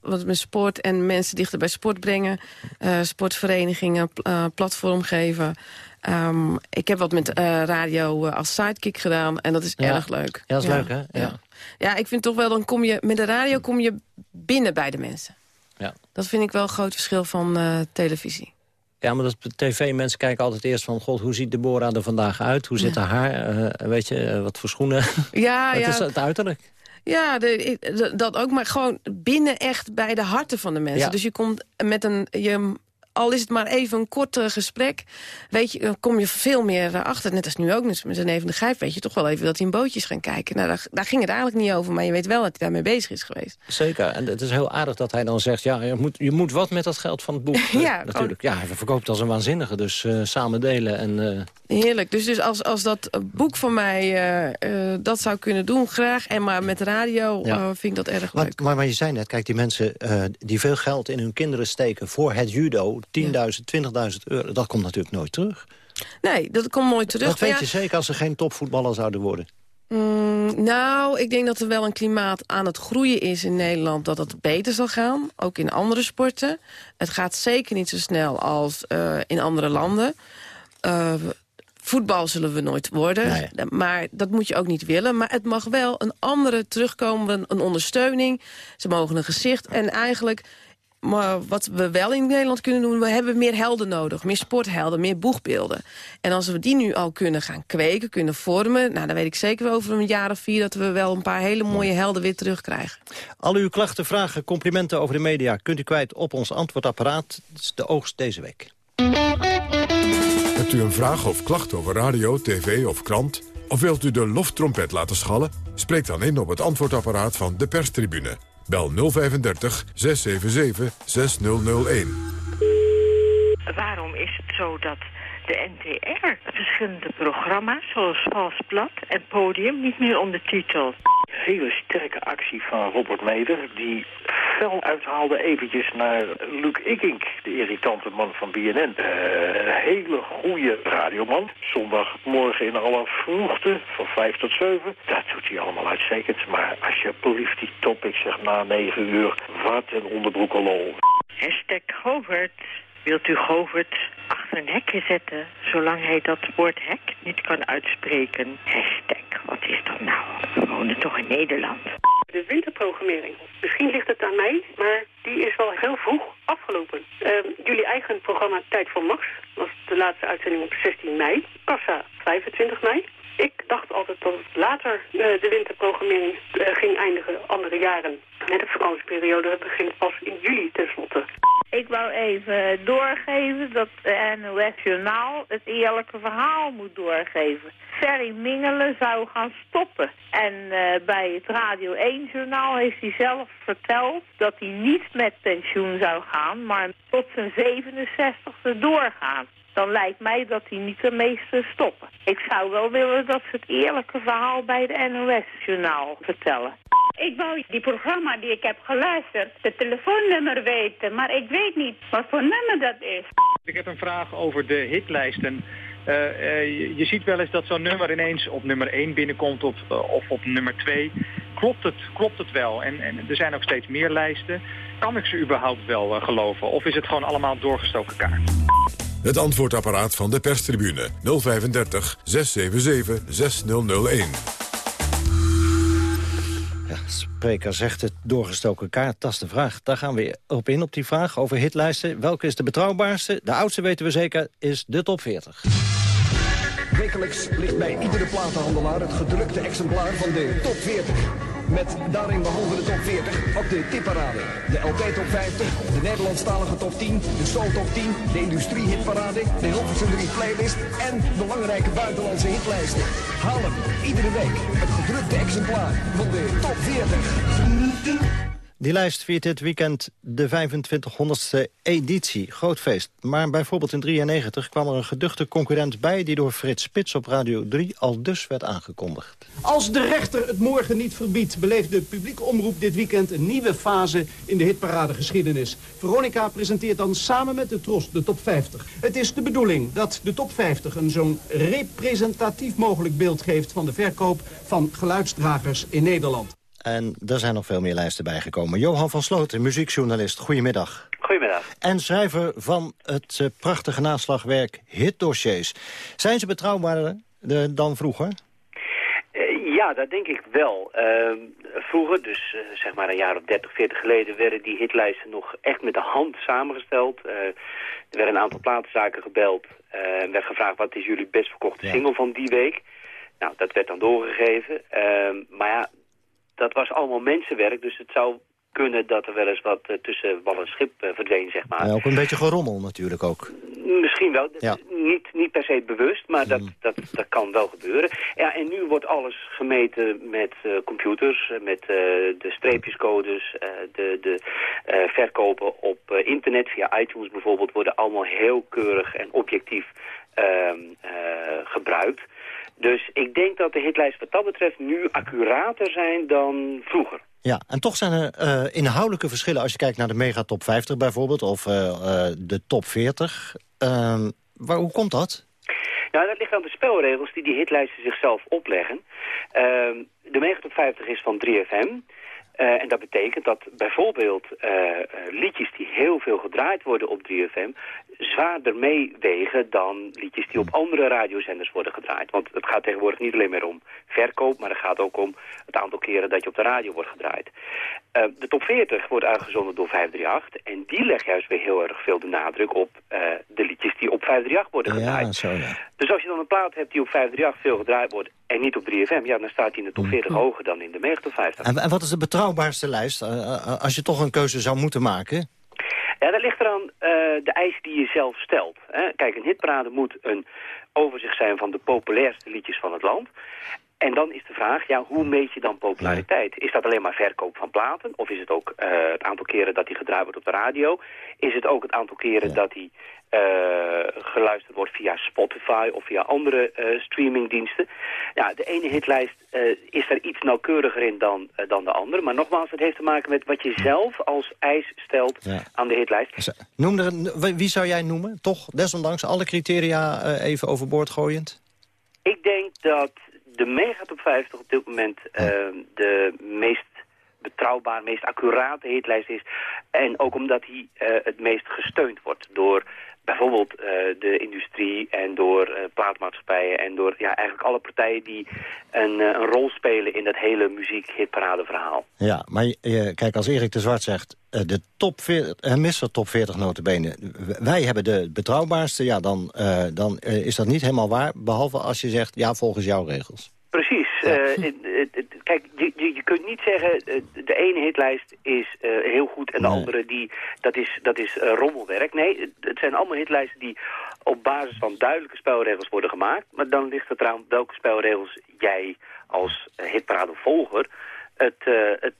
wat met sport en mensen dichter bij sport brengen. Sportverenigingen, pl- platform geven. Ehm, ik heb wat met eh, radio eh, als sidekick gedaan en dat is Ja. erg leuk. Ja, dat is leuk, hè? Ja. Ja, ik vind toch wel, dan kom je met de radio kom je binnen bij de mensen. Ja. Dat vind ik wel een groot verschil van eh, televisie. Ja, maar dat tv-mensen kijken altijd eerst van... God, hoe ziet Deborah er vandaag uit? Hoe zit haar haar? Weet je, wat voor schoenen? [LAUGHS] Ja, [LAUGHS] het ja. is het uiterlijk. Ja, de, de- dat ook, maar gewoon binnen echt bij de harten van de mensen. Ja. Dus je komt met een... Je, al is het maar even een kort eh, gesprek, weet je, dan kom je veel meer eh, achter. Net als nu ook, dus met zijn neven de Grijp, weet je toch wel even dat hij in bootjes gaan kijken. Nou, daar, daar ging het eigenlijk niet over, maar je weet wel dat hij daarmee bezig is geweest. Zeker. En het is heel aardig dat hij dan zegt... ja, je moet, je moet wat met dat geld van het boek. [LAUGHS] Eh, Ja, natuurlijk. Ja, hij verkoopt als een waanzinnige. Dus eh, samen delen en... eh, Heerlijk. Dus, dus als, als dat eh, boek van mij eh, eh, dat zou kunnen doen, graag. En maar met radio Ja. eh, vind ik dat erg Maar, leuk. maar, maar je zei net, kijk, die mensen eh, die veel geld in hun kinderen steken... voor het judo, 10.000, 20.000 euro, dat komt natuurlijk nooit terug. Nee, dat komt nooit terug. dat weet ja, je zeker als ze geen topvoetballer zouden worden. Mm, nou, ik denk dat er wel een klimaat aan het groeien is in Nederland... dat het beter zal gaan, ook in andere sporten. Het gaat zeker niet zo snel als eh, in andere landen. Eh, voetbal zullen we nooit worden, maar dat moet je ook niet willen. Maar het mag wel een andere terugkomen, een ondersteuning. Ze mogen een gezicht en eigenlijk... Maar wat we wel in Nederland kunnen doen, we hebben meer helden nodig. Meer sporthelden, meer boegbeelden. En als we die nu al kunnen gaan kweken, kunnen vormen... Nou, dan weet ik zeker over een jaar of vier... dat we wel een paar hele mooie helden weer terugkrijgen. Al uw klachten, vragen, complimenten over de media... kunt u kwijt op ons antwoordapparaat. Dat is de oogst deze week. Hebt u een vraag of klacht over radio, tv of krant? Of wilt u de loftrompet laten schallen? Spreek dan in op het antwoordapparaat van de perstribune. Bel 035 677 6001. Waarom is het zo dat de NTR verschillende programma's, zoals Vals Plat en Podium, niet meer ondertitelt? hele sterke actie van Robert Meder... die fel uithaalde eventjes naar Luc Ikink, de irritante man van BNN. Eh, Een hele goede radioman. Zondagmorgen in alle vroegte, van 5 tot 7. Dat doet hij allemaal uitstekend. Maar alsjeblieft die topic zegt na 9 uur... wat een onderbroek al lol. Hashtag Govert. Wilt u Govert achter een hekje zetten, zolang hij dat woord hek niet kan uitspreken? Hashtag, wat is dat nou? We wonen toch in Nederland? De winterprogrammering. Misschien ligt het aan mij, maar die is wel heel vroeg afgelopen. Ehm, jullie eigen programma Tijd voor Max was de laatste uitzending op 16 mei. Kassa 25 mei. Ik dacht altijd dat het later eh, de winterprogrammering eh, ging eindigen, andere jaren. Met de vakantieperiode begint pas in juli tenslotte. Ik wou even doorgeven dat NOS Journaal het eerlijke verhaal moet doorgeven. Ferry Mingelen zou gaan stoppen. En eh, bij het Radio 1-journaal heeft hij zelf verteld dat hij niet met pensioen zou gaan, maar tot zijn 67e doorgaan. Dan lijkt mij dat die niet de meeste stoppen. Ik zou wel willen dat ze het eerlijke verhaal bij de NOS-journaal vertellen. Ik wou die programma die ik heb geluisterd, de telefoonnummer weten, maar ik weet niet wat voor nummer dat is. Ik heb een vraag over de hitlijsten. Uh, uh, je, je, ziet wel eens dat zo'n nummer ineens op nummer 1 binnenkomt of, uh, of op nummer 2. Klopt het, klopt het wel? En, en er zijn ook steeds meer lijsten. Kan ik ze überhaupt wel geloven? Of is het gewoon allemaal doorgestoken kaart? Het antwoordapparaat van de perstribune 035 677 6001. Ja, spreker zegt het doorgestoken kaart, dat is de vraag. Daar gaan we op in, op die vraag over hitlijsten. Welke is de betrouwbaarste? De oudste weten we zeker, is de top 40. Wekelijks ligt bij iedere platenhandelaar het gedrukte exemplaar van de top 40. Met daarin behalve de top 40 ook de tipparade, de LP top 50, de Nederlandstalige top 10, de Soul top 10, de industriehitparade, de Hilversum 3 playlist en belangrijke buitenlandse hitlijsten. Haal hem iedere week het gedrukte exemplaar van de top 40. Die lijst viert dit weekend de 2500ste editie. Groot feest. Maar bijvoorbeeld in 93 kwam er een geduchte concurrent bij... die door Frits Spits op Radio 3 al dus werd aangekondigd. Als de rechter het morgen niet verbiedt... beleeft de publieke omroep dit weekend een nieuwe fase in de hitparadegeschiedenis. Veronica presenteert dan samen met de Tros de top 50. Het is de bedoeling dat de top 50 een zo'n representatief mogelijk beeld geeft... van de verkoop van geluidsdragers in Nederland. En er zijn nog veel meer lijsten bijgekomen. Johan van Sloten, muziekjournalist. Goedemiddag. Goedemiddag. En schrijver van het uh, prachtige naslagwerk Hitdossiers. Zijn ze betrouwbaarder uh, dan vroeger? Uh, ja, dat denk ik wel. Vroeger, dus zeg maar een jaar of 30, 40 geleden... werden die hitlijsten nog echt met de hand samengesteld. er werden een aantal platenzaken gebeld. en werd gevraagd, wat is jullie best verkochte ja. single van die week? Nou, dat werd dan doorgegeven. Maar ja dat was allemaal mensenwerk, dus het zou kunnen dat er wel eens wat uh, tussen wal en schip uh, verdween, zeg maar. Ja, ook een beetje gerommel natuurlijk ook. Misschien wel. Ja. Niet, niet per se bewust, maar dat, mm. dat, dat kan wel gebeuren. Ja, en nu wordt alles gemeten met uh, computers, met de streepjescodes, de, de verkopen op internet via iTunes bijvoorbeeld, worden allemaal heel keurig en objectief ehm, gebruikt. Dus ik denk dat de hitlijsten wat dat betreft nu accurater zijn dan vroeger. Ja, en toch zijn er uh, inhoudelijke verschillen als je kijkt naar de mega top 50 bijvoorbeeld... of uh, uh, de top 40. Ehm, waar, hoe komt dat? Nou, dat ligt aan de spelregels die die hitlijsten zichzelf opleggen. Ehm, de mega top 50 is van 3FM... Uh, en dat betekent dat bijvoorbeeld uh, liedjes die heel veel gedraaid worden op 3FM... zwaarder meewegen dan liedjes die op andere radiozenders worden gedraaid. Want het gaat tegenwoordig niet alleen meer om verkoop... maar het gaat ook om het aantal keren dat je op de radio wordt gedraaid. Uh, de top 40 wordt uitgezonden door 538... en die legt juist weer heel erg veel de nadruk op de liedjes die op 538 worden gedraaid. Ja, zo, ja. Dus als je dan een plaat hebt die op 538 veel gedraaid wordt... en niet op 3FM, ja, dan staat hij in de top 40 mm. hoger dan in de mega top 50. En, en wat is de betrouwbaarste lijst, uh, als je toch een keuze zou moeten maken? Ja, dat ligt eraan uh, de eisen die je zelf stelt. Hè. Kijk, een hitparade moet een overzicht zijn van de populairste liedjes van het land. En dan is de vraag, ja, hoe meet je dan populariteit? Is dat alleen maar verkoop van platen? Of is het ook uh, het aantal keren dat die gedraaid wordt op de radio? Is het ook het aantal keren ja. dat die uh, geluisterd wordt via Spotify of via andere uh, streamingdiensten? Ja, de ene hitlijst is er iets nauwkeuriger in dan, dan de andere. Maar nogmaals, het heeft te maken met wat je zelf als eis stelt ja. aan de hitlijst. Noem er wie zou jij noemen? Toch, desondanks alle criteria even overboord gooiend? Ik denk dat de megatop 50 op dit moment uh, de meest betrouwbaar, meest accurate hitlijst is. En ook omdat hij uh, het meest gesteund wordt door bijvoorbeeld uh, de industrie en door uh, plaatmaatschappijen en door ja, eigenlijk alle partijen die een, uh, een rol spelen in dat hele muziek-hitparade-verhaal. Ja, maar je, kijk, als Erik de Zwart zegt, de top 40, Mr. Top 40 notabene, wij hebben de betrouwbaarste, ja, dan, dan is dat niet helemaal waar, behalve als je zegt, ja, volgens jouw regels. Precies. Ja. Kijk, je, je, je, kunt niet zeggen, de ene hitlijst is uh, heel goed en de nee. andere, die, dat is, dat is uh, rommelwerk. Nee, het zijn allemaal hitlijsten die op basis van duidelijke spelregels worden gemaakt. Maar dan ligt het eraan welke spelregels jij als hitparadevolger het, het,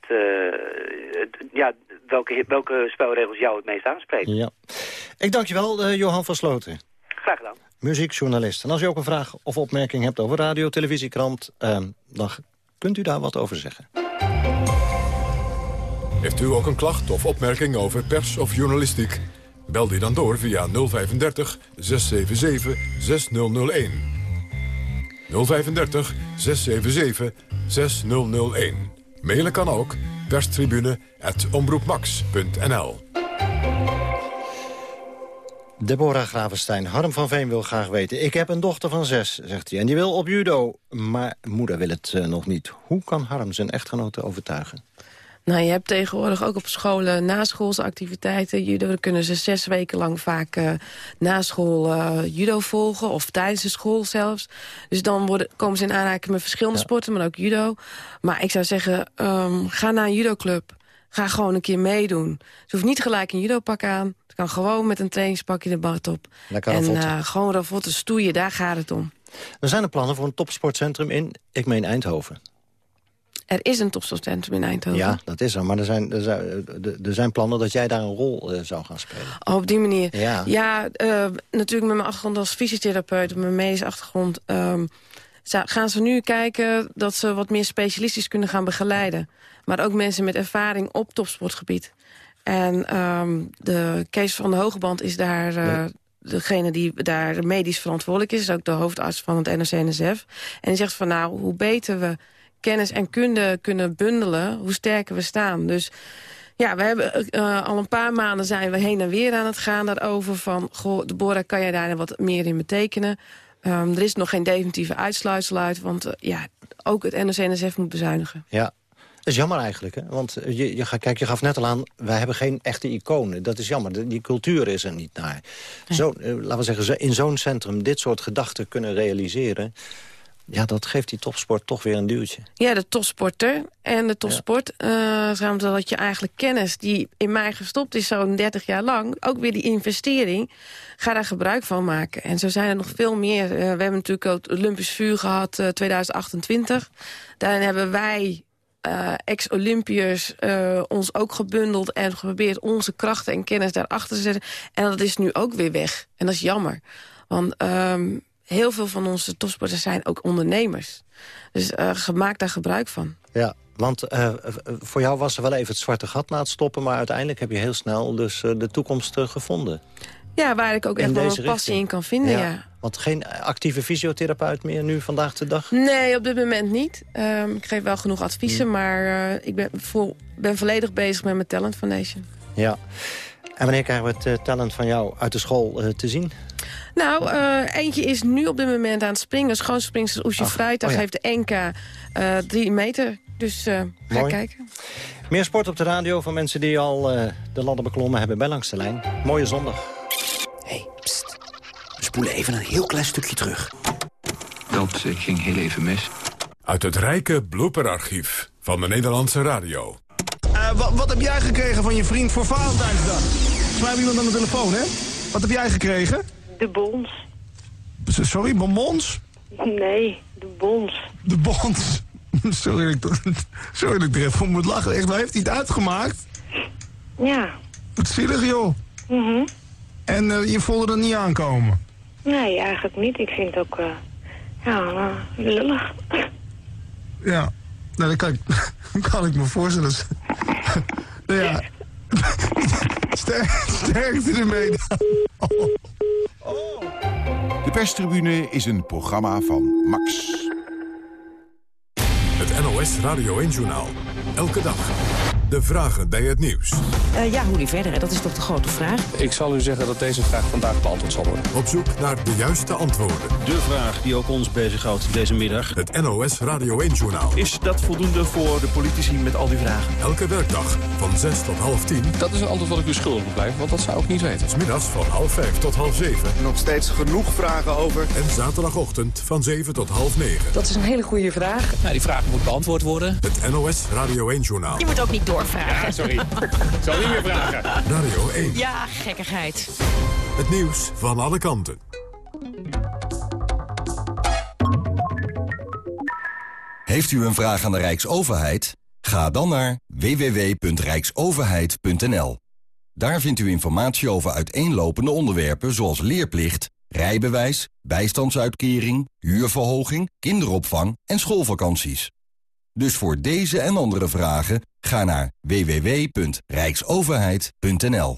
het, ja, welke, welke spelregels jou het meest aanspreken. Ja. Ik dank je wel, Johan van Sloten. Graag gedaan. muziekjournalist. En als u ook een vraag of opmerking hebt over radio, televisie, krant... Dan kunt u daar wat over zeggen. Heeft u ook een klacht of opmerking over pers of journalistiek? Bel die dan door via 035 677 6001. 035 677 6001. Mailen kan ook perstribune.omroepmax.nl Deborah Gravenstein, Harm van Veen wil graag weten... ik heb een dochter van zes, zegt hij, en die wil op judo. Maar moeder wil het uh, nog niet. Hoe kan Harm zijn echtgenote overtuigen? Nou, je hebt tegenwoordig ook op scholen naschoolse activiteiten. Judo, kunnen ze zes weken lang vaak uh, na school uh, judo volgen. Of tijdens de school zelfs. Dus dan worden, komen ze in aanraking met verschillende ja. sporten, maar ook judo. Maar ik zou zeggen, um, ga naar een judoclub. Ga gewoon een keer meedoen. Ze hoeft niet gelijk een judopak aan. Ze kan gewoon met een trainingspakje de bad op. Lekker en uh, gewoon ravotten stoeien, daar gaat het om. Er zijn er plannen voor een topsportcentrum in, ik meen Eindhoven. Er is een topsportcentrum in Eindhoven. Ja, dat is er. Maar er zijn, er zijn, er zijn plannen dat jij daar een rol uh, zou gaan spelen. Oh, op die manier. Ja, ja uh, natuurlijk met mijn achtergrond als fysiotherapeut... mijn medische achtergrond... Um, gaan ze nu kijken dat ze wat meer specialistisch kunnen gaan begeleiden. Maar ook mensen met ervaring op topsportgebied. En um, de Kees van de Hogeband is daar... Ja degene die daar medisch verantwoordelijk is... is ook de hoofdarts van het NOC-NSF. En die zegt van nou, hoe beter we kennis en kunde kunnen bundelen, hoe sterker we staan. Dus ja, we hebben uh, al een paar maanden zijn we heen en weer aan het gaan daarover. Van, goh, Deborah, kan jij daar wat meer in betekenen? Um, er is nog geen definitieve uitsluitsel uit, want uh, ja, ook het NOC-NSF moet bezuinigen. Ja, dat is jammer eigenlijk, hè? want je, je, kijk, je gaf net al aan... wij hebben geen echte iconen. Dat is jammer, die cultuur is er niet naar. Zo, uh, laten we zeggen, in zo'n centrum dit soort gedachten kunnen realiseren... Ja, dat geeft die topsport toch weer een duwtje. Ja, de topsporter en de topsport. Ja. Uh, dat je eigenlijk kennis die in mij gestopt is zo'n 30 jaar lang... ook weer die investering, ga daar gebruik van maken. En zo zijn er nog veel meer. Uh, we hebben natuurlijk ook het Olympisch vuur gehad, uh, 2028. Daarin hebben wij uh, ex-Olympiërs uh, ons ook gebundeld... en geprobeerd onze krachten en kennis daarachter te zetten. En dat is nu ook weer weg. En dat is jammer. Want um, heel veel van onze topsporters zijn ook ondernemers. Dus uh, maak daar gebruik van. Ja, want uh, voor jou was er wel even het zwarte gat na het stoppen... maar uiteindelijk heb je heel snel dus uh, de toekomst gevonden. Ja, waar ik ook echt wel een passie in kan vinden, ja. ja. Want geen actieve fysiotherapeut meer nu vandaag de dag? Nee, op dit moment niet. Um, ik geef wel genoeg adviezen, mm. maar ik ben, vol, ben volledig bezig met mijn Talent Foundation. Ja. En wanneer krijgen we het uh, talent van jou uit de school uh, te zien? Nou, uh, eentje is nu op dit moment aan het springen. Schoonspringster Oesje Vrijdag oh ja. heeft de NK drie meter. Dus ga kijken. Meer sport op de radio van mensen die al de ladder beklommen hebben bij Langs de Lijn. Mooie zondag. hey, pst. We spoelen even een heel klein stukje terug. Dat ging heel even mis. Uit het rijke blooperarchief van de Nederlandse radio. Uh, wat, wat, heb jij gekregen van je vriend voor Valentijnsdag? Schrijf iemand aan de telefoon, hè? Wat heb jij gekregen? De bons. Sorry, bonbons? Nee, de bons. De bons? [LAUGHS] Sorry, ik, [LAUGHS] sorry dat ik er even om moet lachen. Echt, waar heeft hij het uitgemaakt? Ja. Wat zielig, joh. Mm -hmm. En uh, je voelde er niet aankomen? Nee, eigenlijk niet. Ik vind het ook, uh, ja, uh, lullig. Ja. Nou, dat kan ik, [LAUGHS] kan ik me voorstellen. [LAUGHS] nou ja, [LAUGHS] Ster sterkte ermee. Oh. Oh. De perstribune is een programma van Max. Het NOS Radio 1-journaal. Elke dag. De vragen bij het nieuws. Uh, ja, hoe die verder? Dat is toch de grote vraag? Ik zal u zeggen dat deze vraag vandaag beantwoord zal worden. Op zoek naar de juiste antwoorden. De vraag die ook ons bezighoudt deze middag. Het NOS Radio 1-journaal. Is dat voldoende voor de politici met al die vragen? Elke werkdag van 6 tot half 10. Dat is een antwoord wat ik u schuldig moet blijven, want dat zou ik niet weten. Smiddags van half 5 tot half 7. Nog steeds genoeg vragen over. En zaterdagochtend van 7 tot half 9. Dat is een hele goede vraag. Nou, die vraag moet beantwoord worden. Het NOS Radio 1-journaal. Je moet ook niet doorvragen. Ja, sorry. Ik zal niet meer vragen. Radio 1. Ja, gekkigheid. Het nieuws van alle kanten. Heeft u een vraag aan de Rijksoverheid? Ga dan naar www.rijksoverheid.nl. Daar vindt u informatie over uiteenlopende onderwerpen zoals leerplicht rijbewijs, bijstandsuitkering, huurverhoging, kinderopvang en schoolvakanties. Dus voor deze en andere vragen ga naar www.rijksoverheid.nl.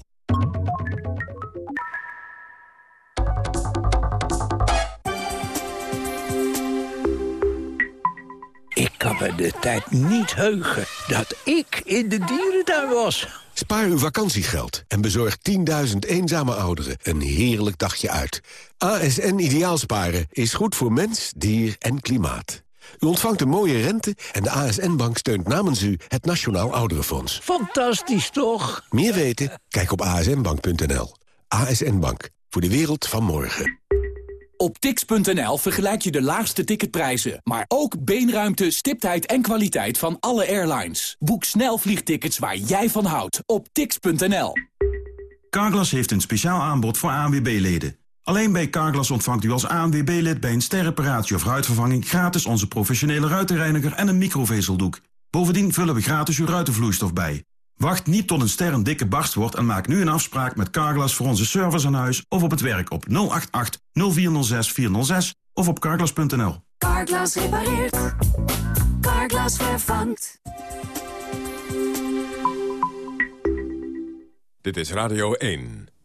Ik kan me de tijd niet heugen dat ik in de dierentuin was. Spaar uw vakantiegeld en bezorg 10.000 eenzame ouderen een heerlijk dagje uit. ASN Ideaalsparen is goed voor mens, dier en klimaat. U ontvangt een mooie rente en de ASN-bank steunt namens u het Nationaal Ouderenfonds. Fantastisch toch? Meer weten? Kijk op asnbank.nl. ASN Bank, voor de wereld van morgen. Op tix.nl vergelijk je de laagste ticketprijzen, maar ook beenruimte, stiptheid en kwaliteit van alle airlines. Boek snel vliegtickets waar jij van houdt op tix.nl. Carglass heeft een speciaal aanbod voor ANWB-leden. Alleen bij Carglass ontvangt u als ANWB-lid bij een sterreparatie of ruitvervanging gratis onze professionele ruitenreiniger en een microvezeldoek. Bovendien vullen we gratis uw ruitenvloeistof bij. Wacht niet tot een ster een dikke barst wordt en maak nu een afspraak met Carglass voor onze service aan huis of op het werk op 088 0406 406 of op carglass.nl. Carglass repareert. Carglass vervangt. Dit is Radio 1.